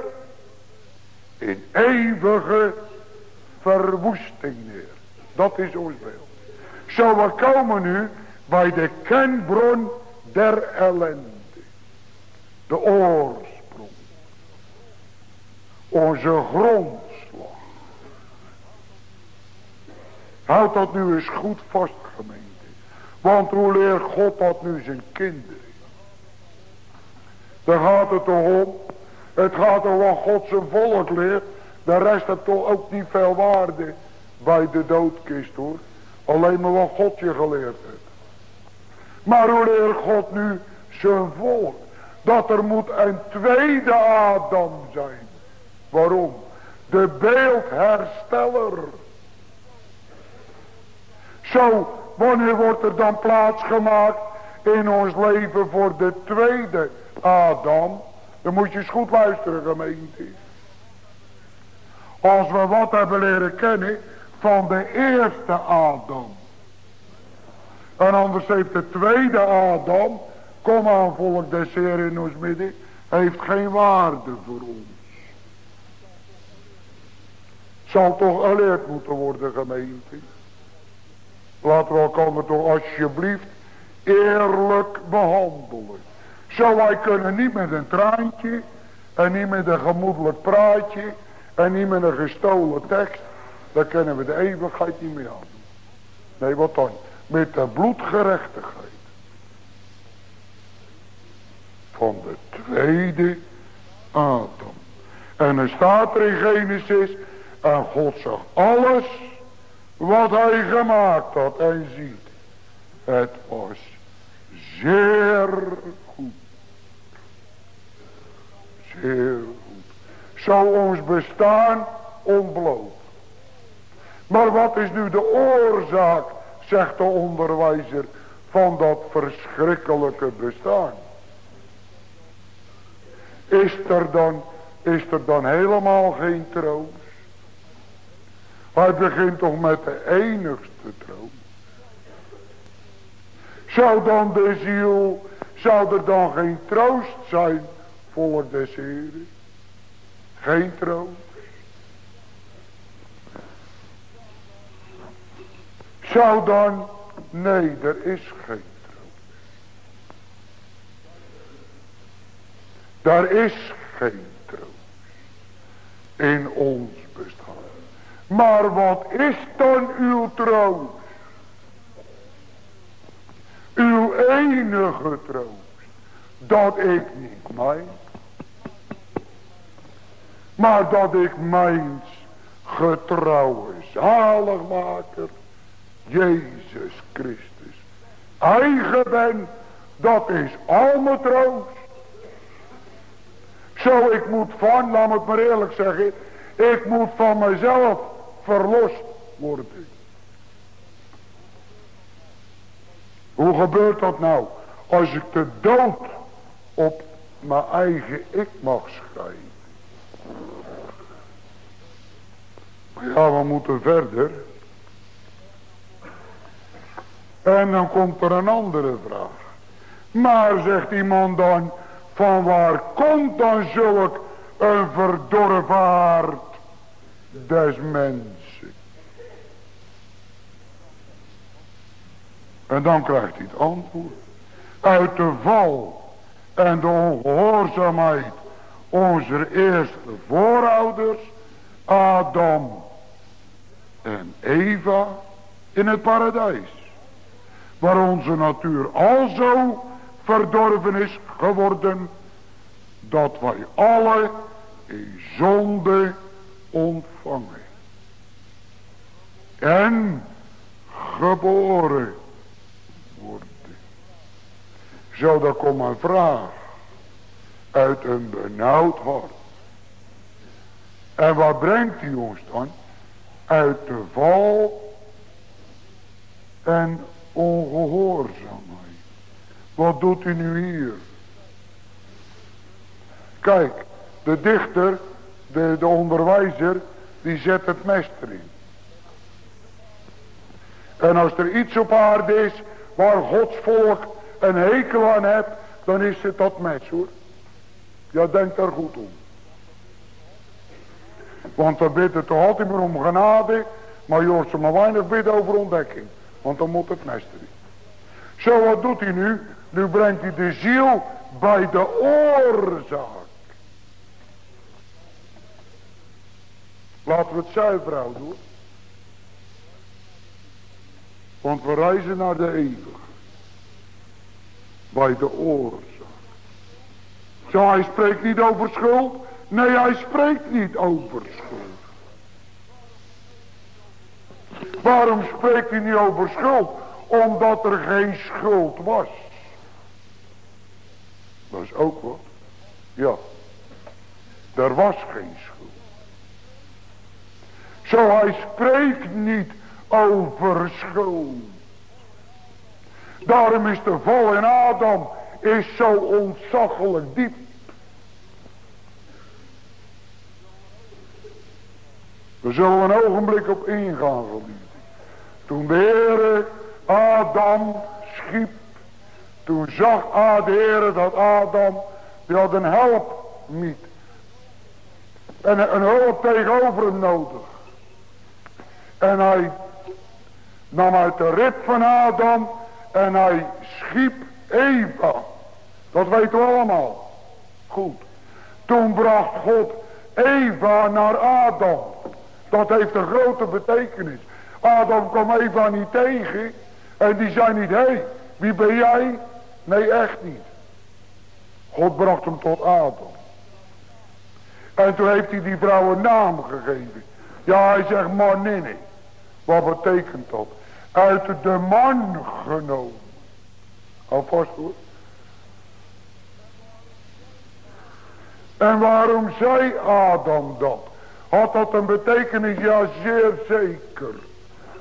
in eeuwige verwoesting neer. Dat is ons beeld. Zo we komen nu bij de kenbron der ellende. De oorsprong. Onze grondslag. Houd dat nu eens goed vast. Want hoe leert God dat nu zijn kinderen? Daar gaat het toch om. Het gaat om wat God zijn volk leert. De rest heeft toch ook niet veel waarde bij de doodkist hoor. Alleen maar wat God je geleerd heeft. Maar hoe leert God nu zijn volk? Dat er moet een tweede Adam zijn. Waarom? De beeldhersteller. Zo, wanneer wordt er dan plaats gemaakt in ons leven voor de tweede Adam? Dan moet je eens goed luisteren gemeente. Als we wat hebben leren kennen van de eerste Adam. En anders heeft de tweede Adam, kom aan volk des Heer in ons midden, heeft geen waarde voor ons. Zal toch geleerd moeten worden gemeente. Laten we elkaar toch alsjeblieft eerlijk behandelen. Zo wij kunnen niet met een traantje. En niet met een gemoedelijk praatje. En niet met een gestolen tekst. Dan kunnen we de eeuwigheid niet meer aan. Nee, wat dan? Met de bloedgerechtigheid. Van de tweede Adam. En er staat er in Genesis. En God zag alles wat hij gemaakt had. En ziet. Het was zeer goed. Zeer goed. Zou ons bestaan ontbloot. Maar wat is nu de oorzaak, zegt de onderwijzer, van dat verschrikkelijke bestaan? Is er dan, is er dan helemaal geen troost? Hij begint toch met de enigste troost. Zou dan de ziel, zou er dan geen troost zijn, volk des Heren? Geen troost. Zou dan, nee, er is geen troost. Daar is geen troost in ons. Maar wat is dan uw troost? Uw enige troost. Dat ik niet mijn. Maar dat ik mijns getrouwe zaligmaker. Jezus Christus. Eigen ben. Dat is al mijn troost. Zo ik moet van, laat me het maar eerlijk zeggen. Ik moet van mezelf verlost worden. Hoe gebeurt dat nou? Als ik de dood op mijn eigen ik mag schrijven. Ja, we moeten verder. En dan komt er een andere vraag. Maar zegt iemand dan, van waar komt dan zulk een verdorven hart des mensen? En dan krijgt hij het antwoord. Uit de val en de ongehoorzaamheid onze eerste voorouders, Adam en Eva in het paradijs. Waar onze natuur alzo verdorven is geworden, dat wij alle in zonde ontvangen. En geboren worden. Zo, daar komt een vraag uit een benauwd hart. En wat brengt hij ons dan? Uit de val en ongehoorzaamheid. Wat doet u nu hier? Kijk, de dichter, de, de onderwijzer, die zet het mes erin. En als er iets op aarde is waar Gods volk een hekel aan hebt, dan is het dat mes hoor. Ja, denk daar goed om. Want bidt het toch altijd maar om genade, maar je ze maar weinig bidden over ontdekking. Want dan moet het mes erin. Zo, wat doet hij nu? Nu brengt hij de ziel bij de oorzaak. Laten we het zuiver houden hoor. Want we reizen naar de eeuwige. Bij de oorzaak. Zo hij spreekt niet over schuld. Nee hij spreekt niet over schuld. Waarom spreekt hij niet over schuld? Omdat er geen schuld was. Dat is ook wat. Ja. Er was geen schuld. Zo hij spreekt niet over schuld. Daarom is de val in Adam is zo ontzaglijk diep. We zullen een ogenblik op ingaan, geliefde. Toen de Heere Adam schiep toen zag de Heer dat Adam, die had een help niet. En een hulp tegenover hem nodig. En hij nam uit de rib van Adam en hij schiep Eva. Dat weten we allemaal. Goed. Toen bracht God Eva naar Adam. Dat heeft een grote betekenis. Adam kwam Eva niet tegen. En die zei niet, hé, hey, wie ben jij? Nee, echt niet. God bracht hem tot Adam. En toen heeft hij die vrouw een naam gegeven. Ja, hij zegt maninne. Wat betekent dat? Uit de man genomen. Alvast hoor. En waarom zei Adam dat? Had dat een betekenis? Ja, zeer zeker.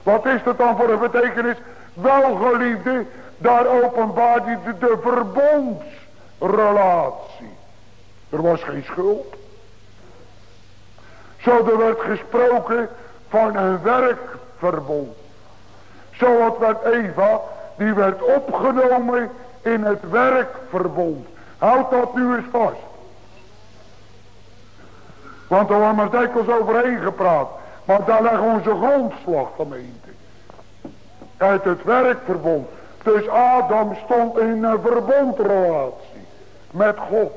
Wat is dat dan voor een betekenis? Wel geliefde, daar openbaart hij de, de verbondsrelatie. Er was geen schuld. Zo er werd gesproken van een werkverbond. Zo had met Eva, die werd opgenomen in het werkverbond. Houd dat nu eens vast. Want er wordt maar dikwijls overheen gepraat. Maar daar ligt onze grondslag gemeente. Uit het werkverbond. Dus Adam stond in een verbondrelatie met God.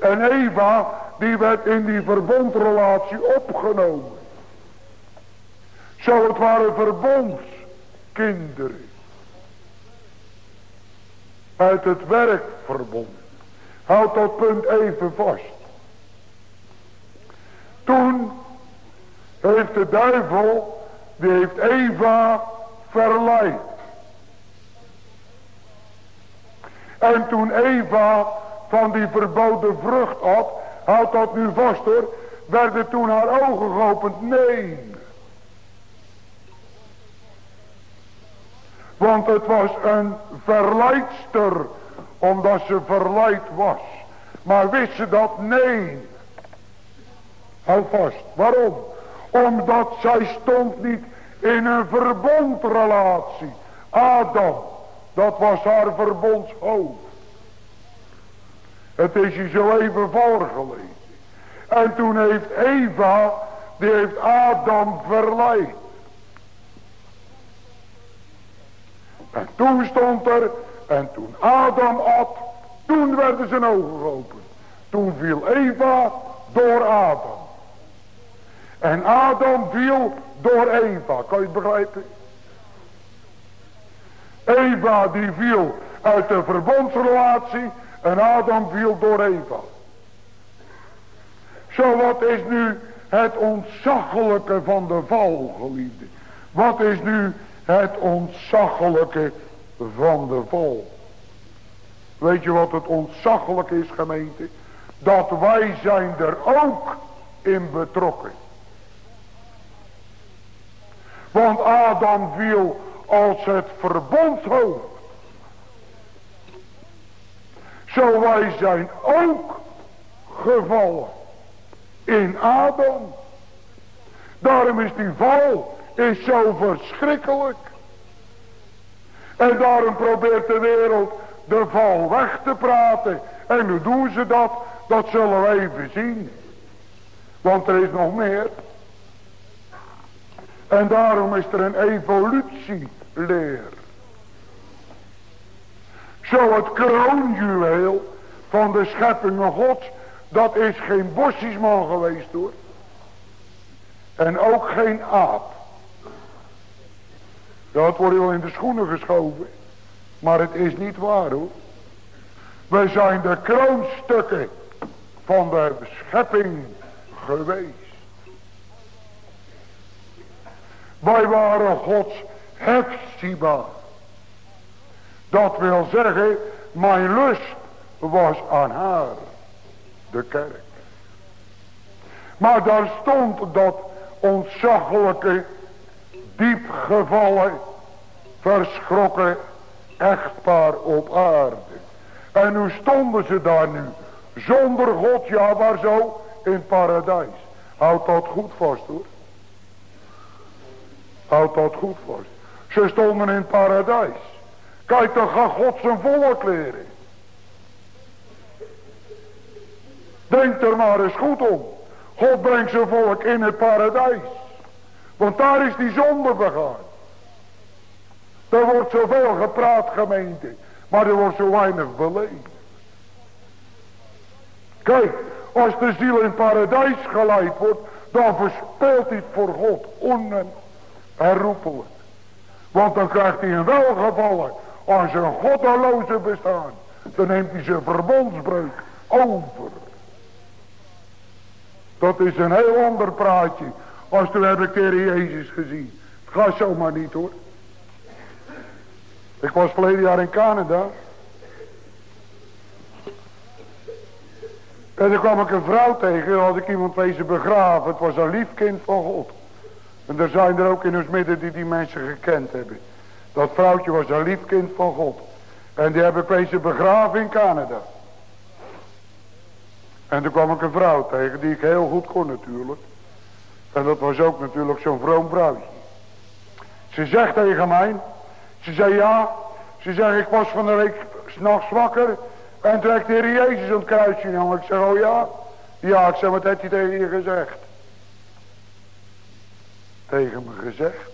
En Eva die werd in die verbondrelatie opgenomen. Zo het waren verbondskinderen. Uit het werkverbond. Houd dat punt even vast. Toen heeft de duivel, die heeft Eva verleid. En toen Eva van die verboden vrucht had, houd dat nu vast hoor, werden toen haar ogen geopend? Nee. Want het was een verleidster, omdat ze verleid was. Maar wist ze dat? Nee. Hou vast. Waarom? Omdat zij stond niet in een verbondrelatie. Adam, dat was haar verbondshoofd. Het is je zo even voorgelezen. En toen heeft Eva, die heeft Adam verleid. En toen stond er, en toen Adam at, toen werden zijn ogen geopend. Toen viel Eva door Adam. En Adam viel door Eva. Kan je het begrijpen? Eva die viel uit de verbondsrelatie. En Adam viel door Eva. Zo wat is nu het ontzaglijke van de val, geliefde? Wat is nu het ontzaglijke van de val? Weet je wat het ontzaglijk is, gemeente? Dat wij zijn er ook in betrokken. Want Adam viel als het verbondshoofd. Zo wij zijn ook gevallen in Adam. Daarom is die val is zo verschrikkelijk. En daarom probeert de wereld de val weg te praten. En hoe doen ze dat? Dat zullen we even zien. Want er is nog meer. En daarom is er een evolutieleer. Zo het kroonjuweel van de scheppingen gods. Dat is geen bosjesman geweest hoor. En ook geen aap. Dat wordt wel in de schoenen geschoven. Maar het is niet waar hoor. Wij zijn de kroonstukken van de schepping geweest. Wij waren Gods Hepzibah. Dat wil zeggen, mijn lust was aan haar, de kerk. Maar daar stond dat ontzaglijke, diep gevallen, verschrokken echtpaar op aarde. En nu stonden ze daar nu, zonder God, ja waar zo, in paradijs. Houd dat goed vast hoor. Houd dat goed vast. Ze stonden in paradijs. Kijk, dan gaat God zijn volk leren. Denk er maar eens goed om. God brengt zijn volk in het paradijs. Want daar is die zonde begaan. Er wordt zoveel gepraat gemeente. Maar er wordt zo weinig beleefd. Kijk, als de ziel in paradijs geleid wordt. Dan verspeelt hij het voor God. Onherroepelijk. Want dan krijgt hij een welgevallen aan zijn goddeloze bestaan. Dan neemt hij zijn verbondsbreuk over. Dat is een heel ander praatje. Als toen heb ik de Jezus gezien. Het gaat zomaar niet hoor. Ik was verleden jaar in Canada. En toen kwam ik een vrouw tegen. Had ik iemand wezen begraven. Het was een lief kind van God. En er zijn er ook in ons midden die die mensen gekend hebben. Dat vrouwtje was een lief kind van God. En die heb ik wezen begraven in Canada. En toen kwam ik een vrouw tegen die ik heel goed kon natuurlijk. En dat was ook natuurlijk zo'n vroom vrouwtje. Ze zegt tegen mij. Ze zei ja. Ze zei ik was van de week s'nachts wakker. En toen de Heer Jezus aan het kruisje jongen. Ik zeg oh ja. Ja, ik zeg wat heeft hij tegen je gezegd? Tegen me gezegd.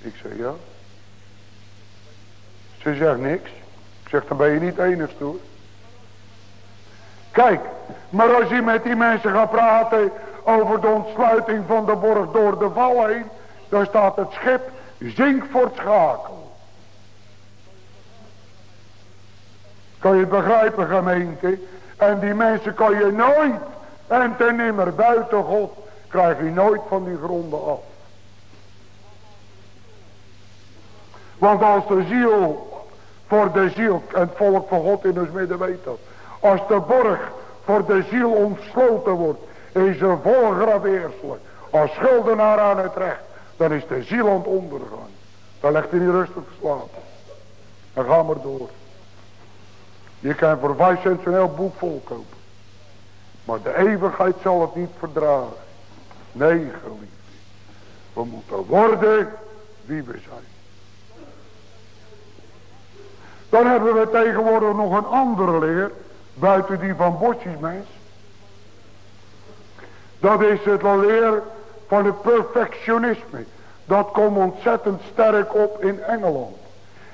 Ik zeg ja. Ze zegt niks. Ik zeg dan ben je niet enig hoor. Kijk, maar als je met die mensen gaat praten over de ontsluiting van de borg door de val heen. Dan staat het schip zink voor het schakel. Kan je begrijpen gemeente? En die mensen kan je nooit en ten nimmer buiten God krijg je nooit van die gronden af. Want als de ziel voor de ziel, en het volk van God in ons midden weet dat. Als de borg voor de ziel ontsloten wordt, is er vol graveerselijk. Als schuldenaar aan het recht, dan is de ziel aan ondergaan. Dan legt hij niet rustig slapen. Dan gaan we door. Je kan voor vijf cent een boek vol kopen. Maar de eeuwigheid zal het niet verdragen. Nee, geliefde. We moeten worden wie we zijn. Dan hebben we tegenwoordig nog een andere leer. Buiten die van Bosjesmens. Dat is het leer van het perfectionisme. Dat komt ontzettend sterk op in Engeland.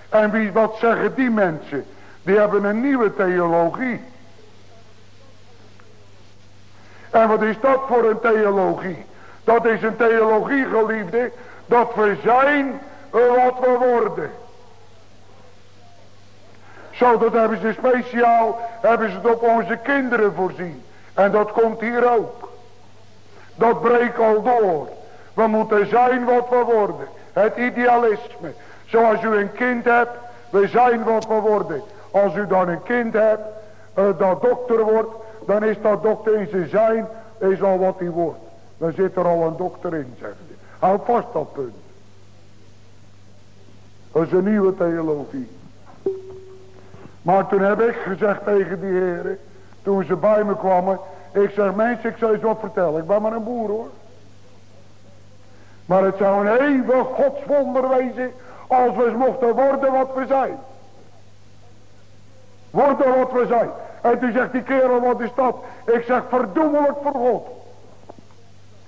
En wie, wat zeggen die mensen? Die hebben een nieuwe theologie. En wat is dat voor een theologie? Dat is een theologie, geliefde, dat we zijn wat we worden. Zo, dat hebben ze speciaal, hebben ze het op onze kinderen voorzien. En dat komt hier ook. Dat breekt al door. We moeten zijn wat we worden. Het idealisme. Zoals u een kind hebt, we zijn wat we worden. Als u dan een kind hebt, uh, dat dokter wordt, dan is dat dokter in zijn zijn, is al wat hij wordt. Dan zit er al een dokter in, zegt hij. Houd vast dat punt. Dat is een nieuwe theologie. Maar toen heb ik gezegd tegen die heren, toen ze bij me kwamen, ik zeg mensen, ik zal je wat vertellen, ik ben maar een boer hoor. Maar het zou een eeuwig godswonder wezen, als we mochten worden wat we zijn. Worden wat we zijn. En toen zegt die kerel, wat is dat? Ik zeg, verdoemelijk voor God.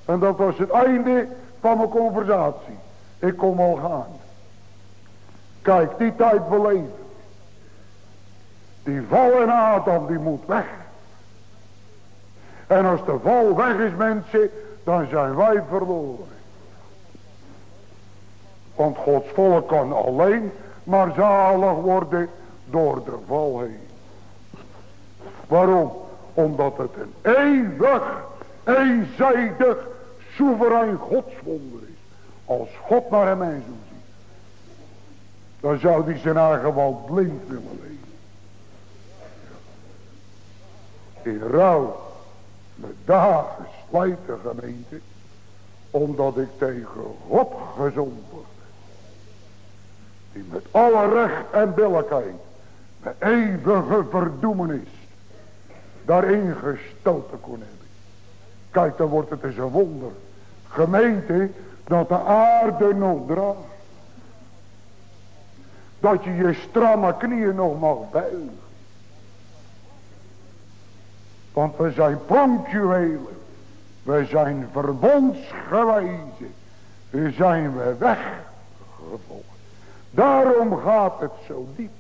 En dat was het einde van mijn conversatie. Ik kom al gaan. Kijk, die tijd beleven. Die val in Adam, die moet weg. En als de val weg is, mensen, dan zijn wij verloren. Want Gods volk kan alleen maar zalig worden door de val heen. Waarom? Omdat het een eeuwig, eenzijdig, soeverein godswonder is. Als God naar hem mens zien. Dan zou hij zijn eigen blind willen leven. In rouw, met dagen slijten gemeente. Omdat ik tegen God gezondigd die met alle recht en billijkheid, met eeuwige verdoemenis, daarin gestoten kon hebben. Kijk, dan wordt het eens een wonder. Gemeente, dat de aarde nog draagt. Dat je je stramme knieën nog mag buigen. Want we zijn punctuelen. We zijn verbondsgewijzen. We zijn we weggevolgd. Daarom gaat het zo diep.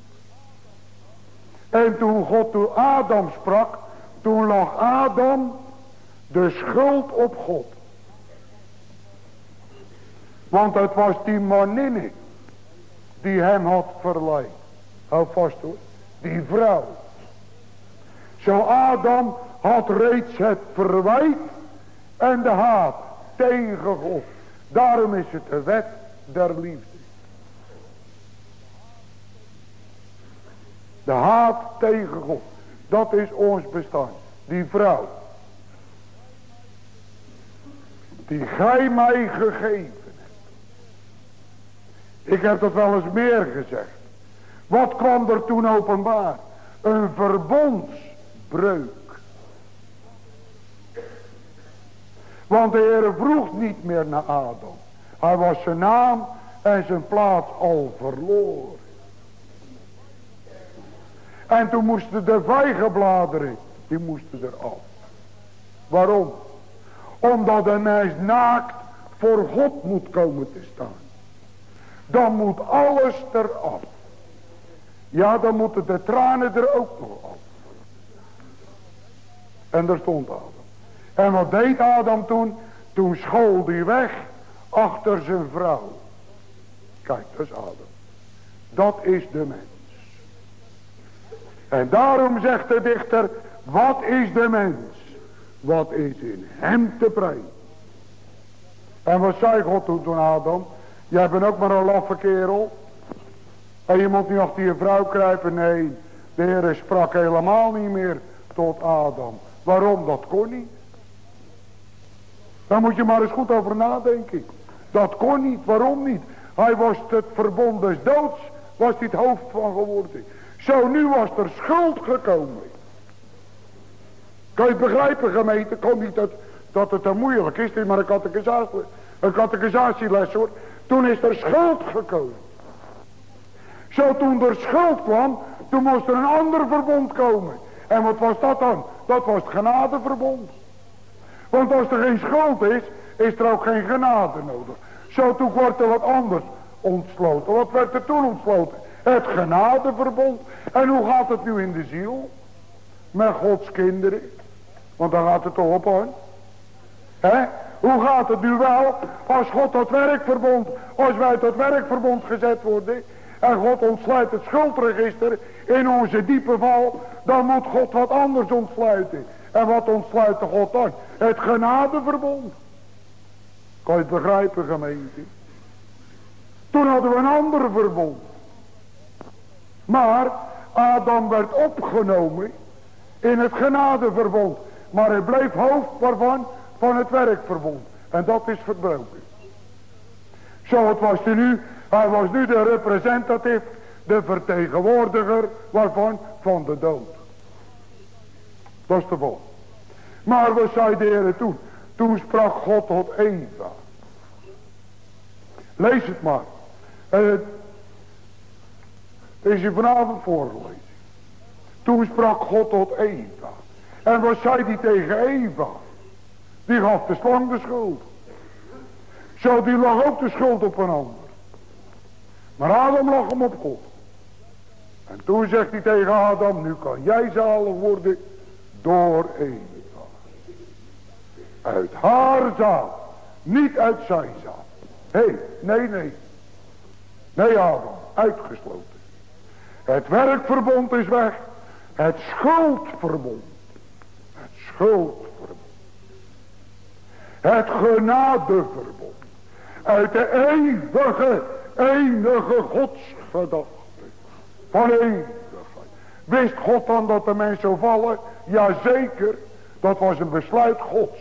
En toen God door Adam sprak, toen lag Adam de schuld op God. Want het was die maninne die hem had verleid. Hou vast hoor. Die vrouw. Zo Adam had reeds het verwijt en de haat tegen God. Daarom is het de wet der liefde. De haat tegen God. Dat is ons bestaan. Die vrouw. Die gij mij gegeven hebt. Ik heb dat wel eens meer gezegd. Wat kwam er toen openbaar? Een verbondsbreuk. Want de Heer vroeg niet meer naar Adam. Hij was zijn naam en zijn plaats al verloren. En toen moesten de vijgenbladeren, die moesten eraf. Waarom? Omdat een mens naakt voor God moet komen te staan. Dan moet alles eraf. Ja, dan moeten de tranen er ook nog af. En daar stond Adam. En wat deed Adam toen? Toen school hij weg achter zijn vrouw. Kijk, dat is Adam. Dat is de mens. En daarom zegt de dichter, wat is de mens? Wat is in hem te prijzen? En wat zei God toen, toen Adam? Jij bent ook maar een laffe kerel. En je moet niet achter je vrouw kruipen. Nee, de Heer sprak helemaal niet meer tot Adam. Waarom? Dat kon niet. Daar moet je maar eens goed over nadenken. Dat kon niet. Waarom niet? Hij was het verbond des doods. Was het hoofd van geworden. Zo nu was er schuld gekomen. Kan je begrijpen gemeente? Kom niet dat, dat het te moeilijk is. Maar een catechisatie, een hoor. Toen is er schuld gekomen. Zo toen er schuld kwam, toen moest er een ander verbond komen. En wat was dat dan? Dat was het genadeverbond. Want als er geen schuld is, is er ook geen genade nodig. Zo toen wordt er wat anders ontsloten. Wat werd er toen ontsloten? Het genadeverbond. En hoe gaat het nu in de ziel? Met Gods kinderen. Want daar gaat het toch op hoor. Hè? Hoe gaat het nu wel als God tot werkverbond, als wij tot werkverbond gezet worden en God ontsluit het schuldregister in onze diepe val, dan moet God wat anders ontsluiten. En wat ontsluit de God dan? Het genadeverbond. Kan je het begrijpen gemeente? Toen hadden we een ander verbond. Maar Adam werd opgenomen in het genadeverbond. Maar hij bleef hoofd waarvan? Van het werkverbond. En dat is verbroken. Zo het was hij nu. Hij was nu de representatief. De vertegenwoordiger waarvan? Van de dood. Dat is de vol. Maar wat zei de Heer toen? Toen sprak God tot Eva. Lees het maar. Het is je vanavond voorgelezen. Toen sprak God tot Eva. En wat zei hij tegen Eva? Die gaf de slang de schuld. Zo die lag ook de schuld op een ander. Maar Adam lag hem op God. En toen zegt hij tegen Adam, nu kan jij zalig worden door Eva. Uit haar zaad, niet uit zijn zaad. Hé, hey, nee, nee. Nee Adam, uitgesloten. Het werkverbond is weg. Het schuldverbond. Het schuldverbond. Het genadeverbond. Uit de eeuwige, enige godsgedachte. Van eeuwigheid. Wist God dan dat de mens zou vallen? Jazeker. Dat was een besluit gods.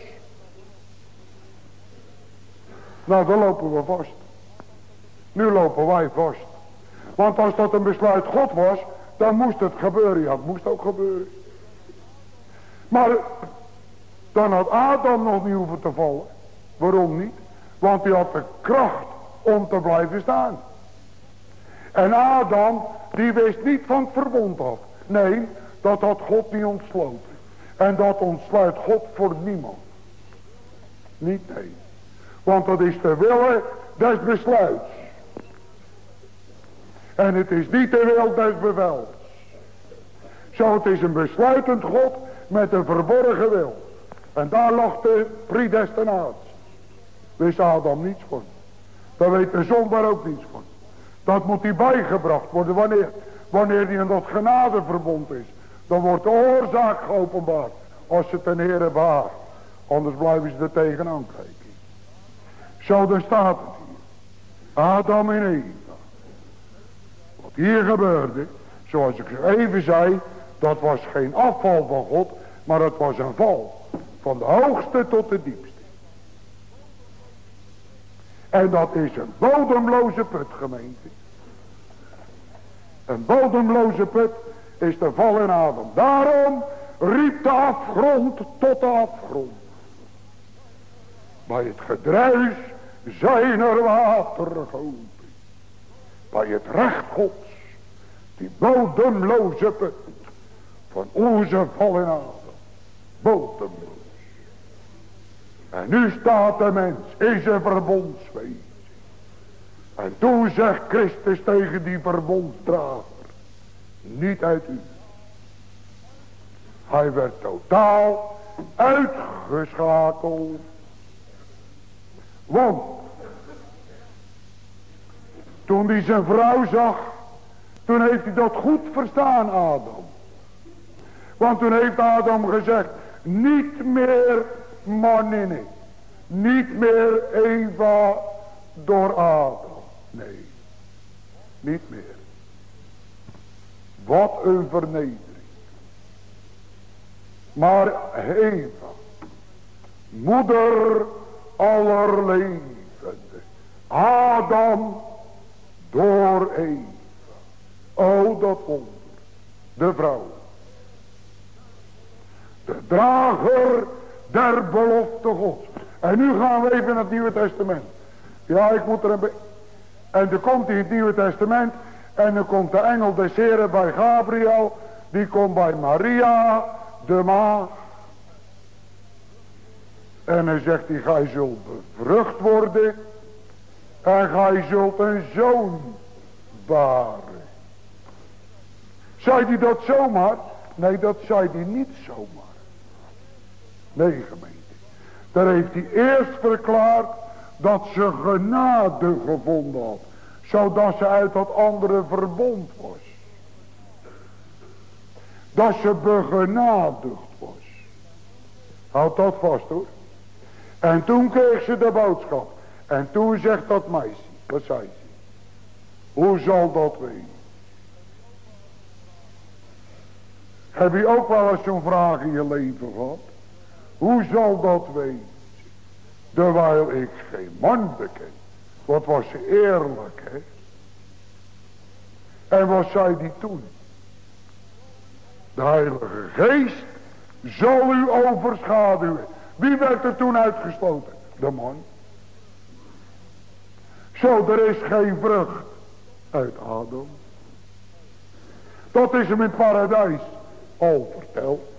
Nou, dan lopen we vast. Nu lopen wij vast. Want als dat een besluit God was, dan moest het gebeuren. Ja, het moest ook gebeuren. Maar dan had Adam nog niet hoeven te vallen. Waarom niet? Want hij had de kracht om te blijven staan. En Adam, die wist niet van het verbond af. Nee, dat had God niet ontsloten. En dat ontsluit God voor niemand. Niet nee. Want dat is de wille des besluits. En het is niet de wil des bevels. Zo het is een besluitend God met een verborgen wil. En daar lag de predestinatie. Wist Adam niets van. Daar weet de zondaar ook niets van. Dat moet hij bijgebracht worden. Wanneer? Wanneer hij in dat genadeverbond is. Dan wordt de oorzaak geopenbaard. Als ze ten Heere waar. Anders blijven ze er tegenaan kijken. Zo dan staat het hier. Adam en Eva. Wat hier gebeurde. Zoals ik even zei. Dat was geen afval van God. Maar het was een val. Van de hoogste tot de diepste. En dat is een bodemloze put gemeente. Een bodemloze put is de val in Adam. Daarom riep de afgrond tot de afgrond. Bij het gedruis zijn er watergoten. bij het recht gods. Die bodemloze put van onze val in. Bodemloos. En nu staat de mens in zijn verbondswezen. En toen zegt Christus tegen die verbondsdrager. Niet uit u. Hij werd totaal uitgeschakeld. Want toen hij zijn vrouw zag, toen heeft hij dat goed verstaan, Adam. Want toen heeft Adam gezegd, niet meer mannen, niet meer Eva door Adam. Nee, niet meer. Wat een vernedering. Maar Eva, moeder aller Adam door Eva. O dat wonder, de vrouw. De drager der belofte God. En nu gaan we even naar het Nieuwe Testament. Ja, ik moet er een En dan komt hij in het Nieuwe Testament. En dan komt de engel des Heren bij Gabriel. Die komt bij Maria, de maag. En dan zegt hij, gij zult bevrucht worden. En gij zult een zoon baren. Zei hij dat zomaar? Nee, dat zei hij niet zomaar. Nee, gemeente. Daar heeft hij eerst verklaard dat ze genade gevonden had. Zodat ze uit dat andere verbond was. Dat ze begenadigd was. Houd dat vast hoor. En toen kreeg ze de boodschap. En toen zegt dat meisje. Wat zei ze? Hoe zal dat weten? Heb je ook wel eens zo'n vraag in je leven gehad? Hoe zal dat weten? Terwijl ik geen man beken. Wat was ze eerlijk, hè? En wat zei die toen? De Heilige Geest zal u overschaduwen. Wie werd er toen uitgesloten? De man. Zo, er is geen vrucht uit Adam. Dat is hem in het paradijs al verteld.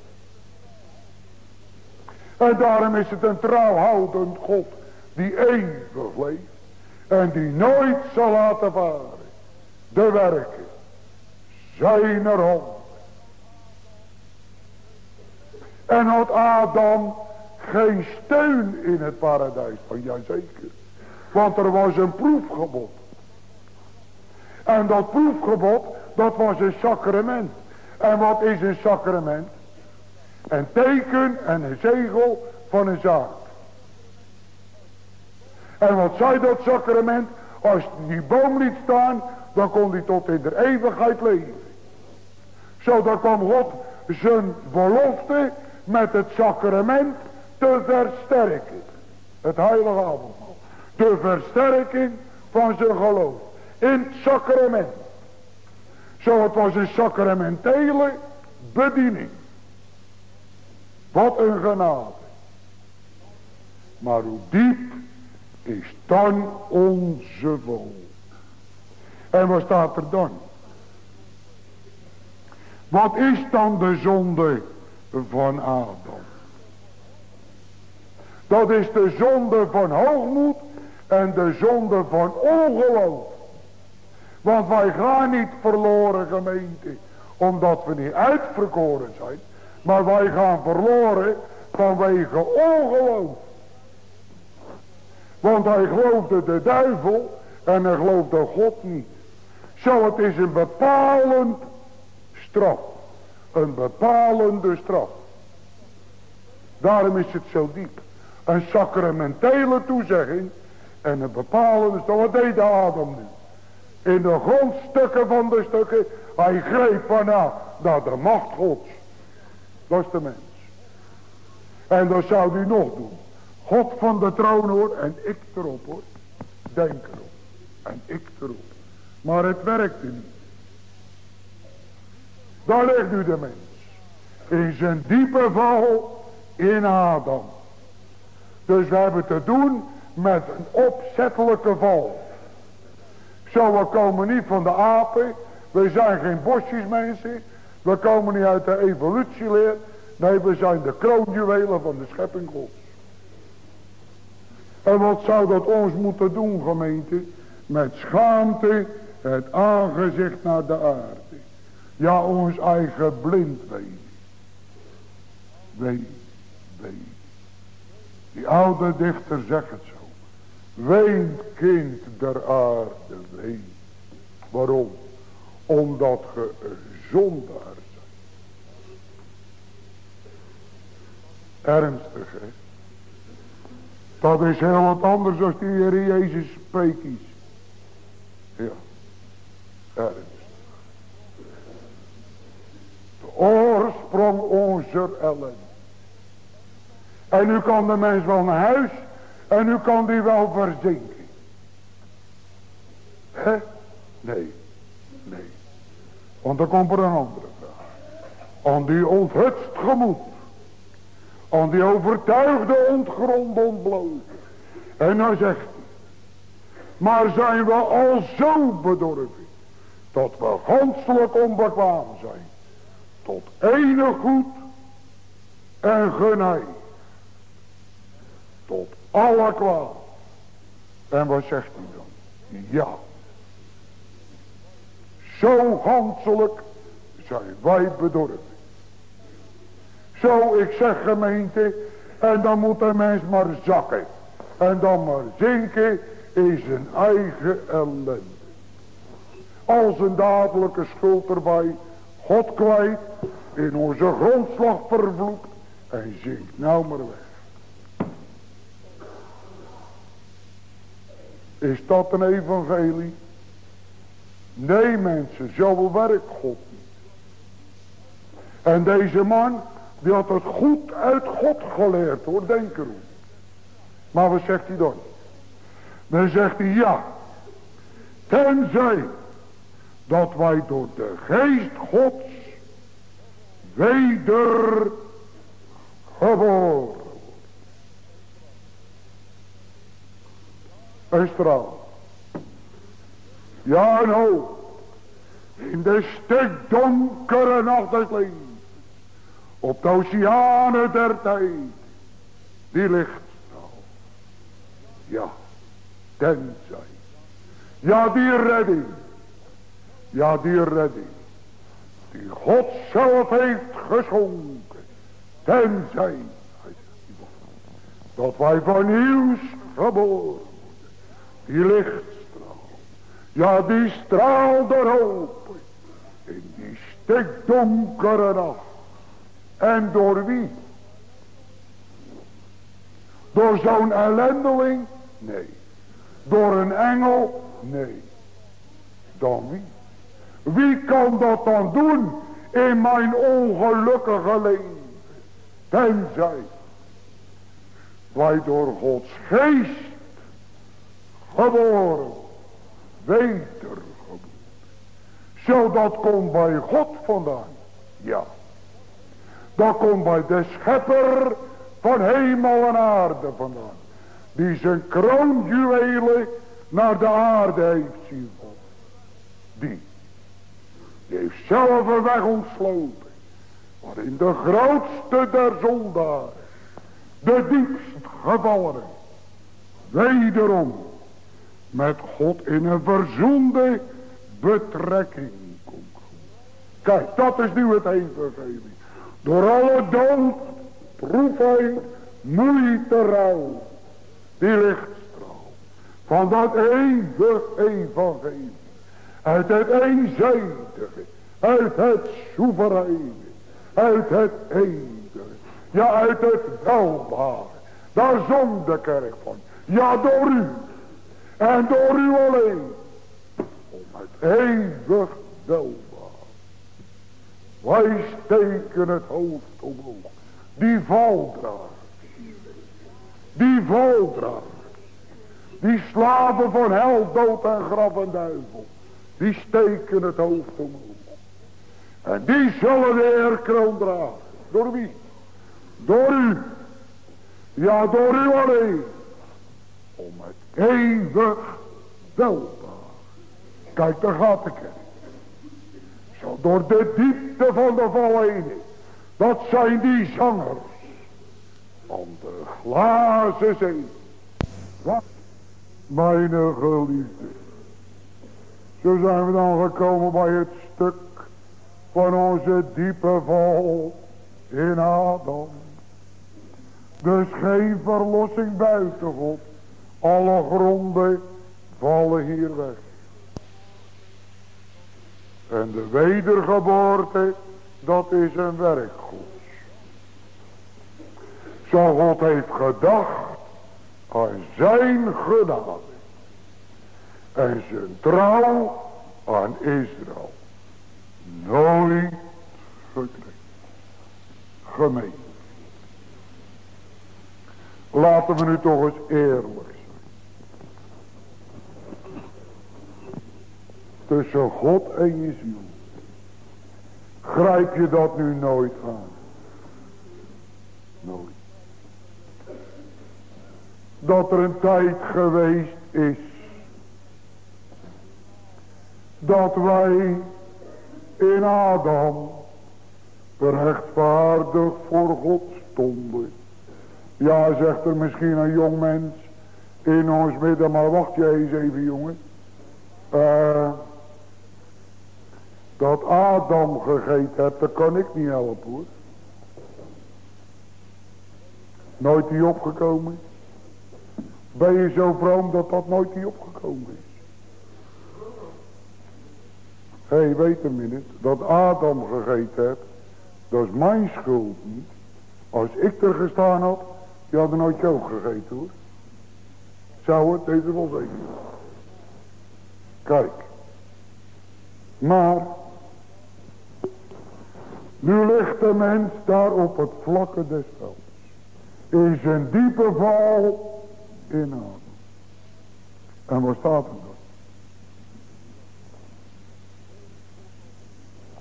En daarom is het een trouwhoudend God die eeuwig leeft. En die nooit zal laten varen. De werken zijn er om. En had Adam geen steun in het paradijs van jazeker. Want er was een proefgebod. En dat proefgebod, dat was een sacrament. En wat is een sacrament? Een teken en een zegel van een zaak. En wat zei dat sacrament? Als die boom liet staan, dan kon hij tot in de eeuwigheid leven. Zo, dan kwam God zijn belofte met het sacrament te versterken. Het heilige avondmaal. De versterking van zijn geloof. In het sacrament. Zo, het was een sacramentele bediening. Wat een genade. Maar hoe diep is dan onze wol. En wat staat er dan? Wat is dan de zonde van Adam? Dat is de zonde van hoogmoed en de zonde van ongeloof. Want wij gaan niet verloren gemeente, omdat we niet uitverkoren zijn. Maar wij gaan verloren vanwege ongeloof. Want hij geloofde de duivel en hij geloofde God niet. Zo het is een bepalend straf. Een bepalende straf. Daarom is het zo diep. Een sacramentele toezegging en een bepalende straf. Wat deed Adam nu? In de grondstukken van de stukken. Hij greep vanaf naar de macht gods. Dat de mens. En dat zou hij nog doen. God van de troon hoor. En ik erop hoor. Denk erop. En ik erop. Maar het werkte niet. Daar ligt nu de mens. In zijn diepe val in Adam. Dus we hebben te doen met een opzettelijke val. Zo, we komen niet van de apen. We zijn geen bosjesmensen. We komen niet uit de evolutieleer. Nee, we zijn de kroonjuwelen van de schepping Gods. En wat zou dat ons moeten doen, gemeente? Met schaamte het aangezicht naar de aarde. Ja, ons eigen blind weten. Weet, weet. Die oude dichter zegt het zo. Weent kind der aarde, ween. Waarom? Omdat ge zondaar zijn. Ernstig, hè? Dat is heel wat anders als die Heer Jezus spreekt. Ja, ernstig. De oorsprong onze ellende. En nu kan de mens wel naar huis. En nu kan die wel verzinken. Hè? Nee. Nee. Want dan komt er een andere vraag. Aan die onthutst gemoed. Aan die overtuigde ontgrond ontbloot. En dan zegt hij. Maar zijn we al zo bedorven. Dat we ganselijk onbekwaam zijn. Tot enig goed en geneigd tot alle kwaad. En wat zegt hij dan? Ja. Zo ganselijk zijn wij bedorven. Zo, ik zeg gemeente, en dan moet de mens maar zakken. En dan maar zinken in zijn eigen ellende. Als een dadelijke schuld erbij, God kwijt, in onze grondslag vervloekt en zinkt nou maar weg. Is dat een evangelie? Nee mensen, zo werkt God niet. En deze man, die had het goed uit God geleerd hoor, denk erom. Maar wat zegt hij dan? Dan zegt hij ja. Tenzij dat wij door de geest gods weder geboren Een straal. Ja ho. In de stikdonkere nacht des. Op de oceanen der tijd. Die lichtstraal. Ja. Tenzij. Ja die redding. Ja die redding. Die God zelf heeft geschonken. Tenzij. Dat wij van nieuws geboren die lichtstraal. Ja, die straal der hoop. In die stikdonkere nacht. En door wie? Door zo'n ellendeling? Nee. Door een engel? Nee. Dan wie? Wie kan dat dan doen in mijn ongelukkige leven? Tenzij wij door Gods geest geboren, wedergeboren. Zo dat komt bij God vandaan. Ja. Dat komt bij de schepper van hemel en aarde vandaan. Die zijn kroonjuwelen naar de aarde heeft zien vallen. Die. Heeft zelf een weg ontsloten. Waarin de grootste der zondaren. De diepst gevallen. Wederom met God in een verzoende betrekking komt. Kijk, dat is nu het evangelie. Door alle dood, proefheid, moeite, rouw. Die lichtstraal. Van dat eeuwig evangelie. Uit het eenzijdige. Uit het soevereine. Uit het eeuwige. Ja, uit het welbare. Daar zong de kerk van. Ja, door u. En door u alleen. Om het eeuwig welbaar. Wij steken het hoofd omhoog. Die valdragers. Die valdragers. Die slaven van hel, dood en graf en duivel. Die steken het hoofd omhoog. En die zullen de eerkroon dragen. Door wie? Door u. Ja, door u alleen om het eeuwig welbaar. Kijk, daar gaat de kerk. Door de diepte van de vallen Dat zijn die zangers. Om de glazen zee. Wat? Mijn geliefde. Zo zijn we dan gekomen bij het stuk van onze diepe val in Adam. Dus geen verlossing buiten God. Alle gronden vallen hier weg. En de wedergeboorte, dat is een werk Gods. Zo God heeft gedacht aan zijn genade. En zijn trouw aan Israël. Nooit gekrenkt. Gemeen. Laten we nu toch eens eerlijk tussen God en je ziel. Grijp je dat nu nooit aan? Nooit. Dat er een tijd geweest is. Dat wij in Adam rechtvaardig voor God stonden. Ja, zegt er misschien een jong mens in ons midden, maar wacht jij eens even jongen. Uh, dat Adam gegeten hebt, dat kan ik niet helpen hoor. Nooit die opgekomen. Ben je zo vroom dat dat nooit die opgekomen is? Hé, hey, weet een minuut, dat Adam gegeten hebt, dat is mijn schuld niet. Als ik er gestaan had, die hadden nooit ook gegeten hoor. Zou het, deze wel zeker. Kijk. Maar nu ligt de mens daar op het vlakke des. In zijn diepe val in. En waar staat het dan?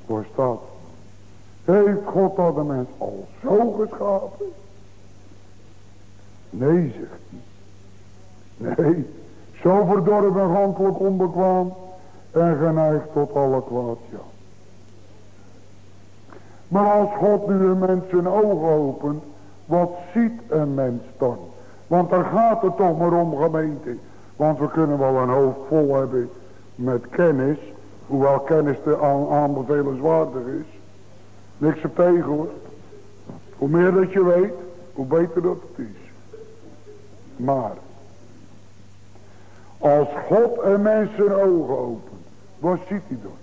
Waar staat? Heeft God dat de mens al zo geschapen? Nee, zegt hij. Nee, zo verdorven en onbekwaam en geneigd tot alle kwaad, ja. Maar als God nu een mens zijn ogen opent, wat ziet een mens dan? Want daar gaat het toch maar om gemeente. Want we kunnen wel een hoofd vol hebben met kennis. Hoewel kennis te aan, aanbevelenswaardig is. Niks op tegen. Hoe meer dat je weet, hoe beter dat het is. Maar. Als God een mens zijn ogen opent. Wat ziet hij dan?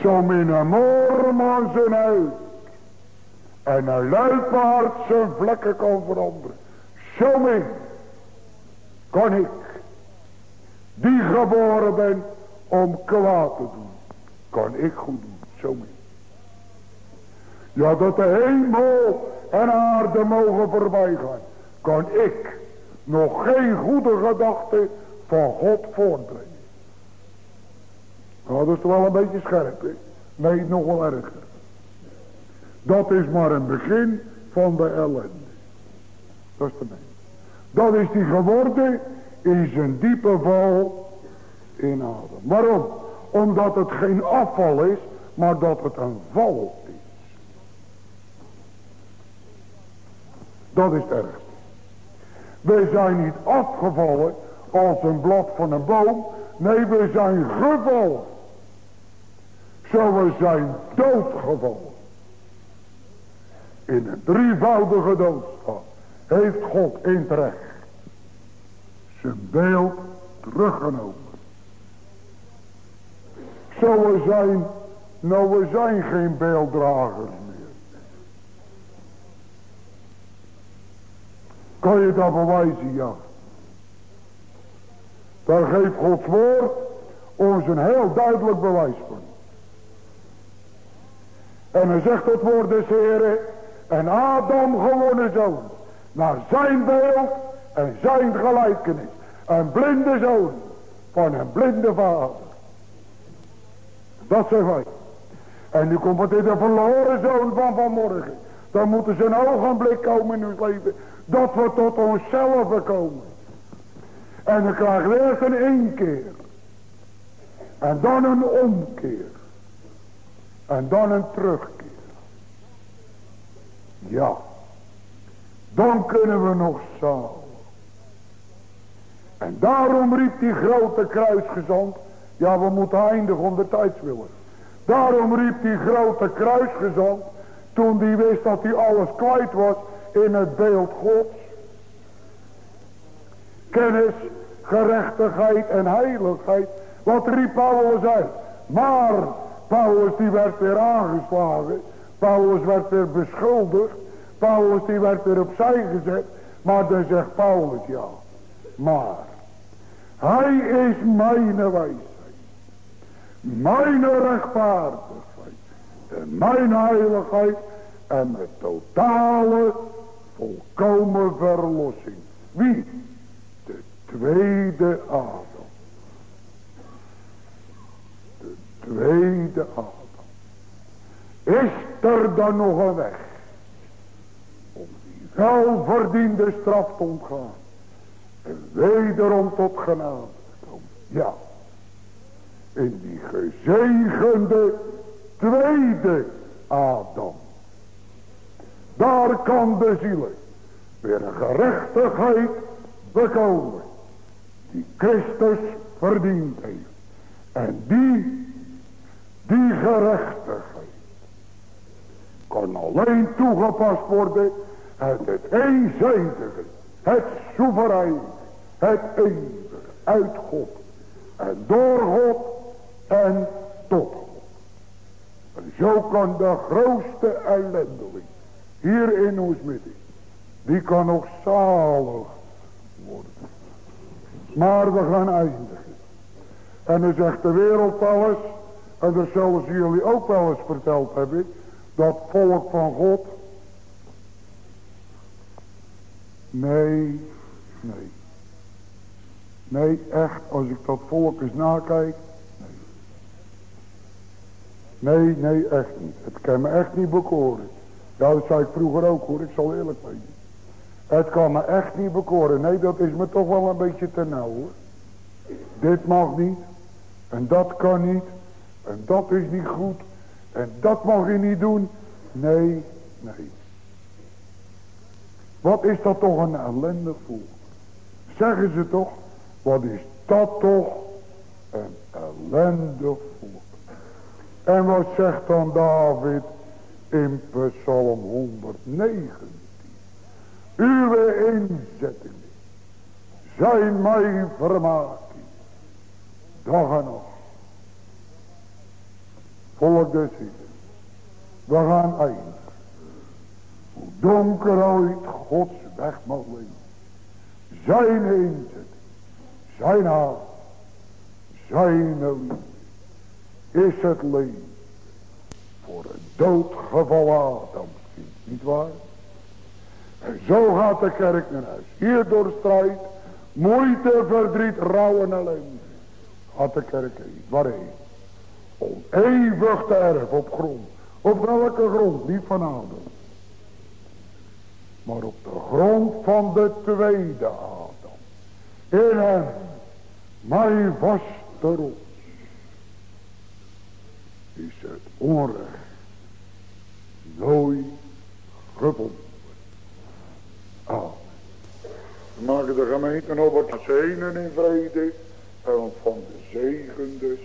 Som in een moorman zijn uit. En een luipaard zijn vlekken kan veranderen. Zo min kan ik, die geboren ben om kwaad te doen, kan ik goed doen. Zo min. Ja, dat de hemel en aarde mogen voorbij gaan, kan ik nog geen goede gedachte van God voortbrengen. Nou, dat is toch wel een beetje scherp, hè? Nee, nog wel erger. Dat is maar een begin van de ellende. Dat is de mens. Dat is die geworden in zijn diepe val in adem. Waarom? Omdat het geen afval is, maar dat het een val is. Dat is het ergste. We zijn niet afgevallen als een blad van een boom. Nee, we zijn gevallen. Zo we zijn doodgevallen. In een drievoudige doodstraf heeft God in terecht zijn beeld teruggenomen. Zo we zijn, nou we zijn geen beelddragers meer. Kan je dat bewijzen? Ja. Daar geeft Gods woord ons een heel duidelijk bewijs van. En hij zegt het woord des Heren. En Adam gewonnen zoon. Naar zijn beeld en zijn gelijkenis. Een blinde zoon van een blinde vader. Dat zijn wij. En nu komt het in de verloren zoon van vanmorgen. Dan moeten ze een ogenblik komen in ons leven. Dat we tot onszelf komen. En dan krijgen we eerst een één keer. En dan een omkeer. En dan een terugkeer. Ja. Dan kunnen we nog samen. En daarom riep die grote kruisgezant. Ja, we moeten eindigen om de tijdswillen. Daarom riep die grote kruisgezant. Toen die wist dat hij alles kwijt was in het beeld Gods. Kennis, gerechtigheid en heiligheid. Wat riep Paulus uit? Maar Paulus die werd weer aangeslagen. Paulus werd weer beschuldigd. Paulus die werd weer opzij gezet. Maar dan zegt Paulus ja. Maar. Hij is mijn wijsheid. Mijn rechtvaardigheid. En mijn heiligheid. En mijn totale volkomen verlossing. Wie? De tweede Adam. De tweede Adam. Is er dan nog een weg? Om die welverdiende straf te ontgaan. En wederom tot genade te komen. Ja. In die gezegende tweede Adam. Daar kan de ziel weer een gerechtigheid bekomen. Die Christus verdiend heeft. En die, die gerechtigheid kan alleen toegepast worden uit het eenzijdige, het soeverein, het eeuwige, uit God en door God en tot God. En zo kan de grootste ellendeling hier in ons midden, die kan nog zalig worden. Maar we gaan eindigen. En dan zegt de wereld alles, en dat zullen ze jullie ook wel eens verteld hebben, dat volk van God. Nee, nee. Nee, echt, als ik dat volk eens nakijk. Nee. Nee, nee, echt niet. Het kan me echt niet bekoren. Ja, dat zei ik vroeger ook hoor, ik zal eerlijk zijn. Het kan me echt niet bekoren. Nee, dat is me toch wel een beetje te nauw hoor. Dit mag niet. En dat kan niet. En dat is niet goed. En dat mag je niet doen. Nee, nee. Wat is dat toch een ellendig volk. Zeggen ze toch. Wat is dat toch een ellendig volk. En wat zegt dan David in Psalm 119. Uw inzettingen zijn mij vermaking. Dag en nacht. Des Heer. We gaan eindigen. Hoe donker ooit Gods weg mag leven. Zijn inzet. Zijn haat. Zijn liefde. Is het leven. Voor een doodgevallen Adam. Niet waar? En zo gaat de kerk naar huis. Hier door strijd. Moeite, verdriet, rouw en ellende. Gaat de kerk heen. Waarheen? Om eeuwig te erf op grond op welke grond? Niet van Adam. Maar op de grond van de tweede Adam. In hem. Mijn vaste rots. Is het onrecht. Nooit gevonden. Amen. We maken de gemeente op het zenen in vrede. En van de zegen des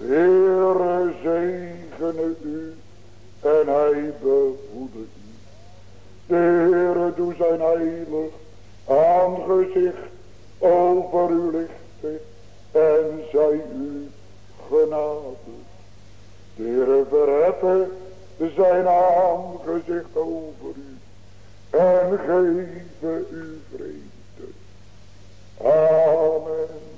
Heere zegene u en hij behoede u. De Heere doe zijn heilig aangezicht over u lichten en zij u genade. De Heere verheffe zijn aangezicht over u en geef u vrede. Amen.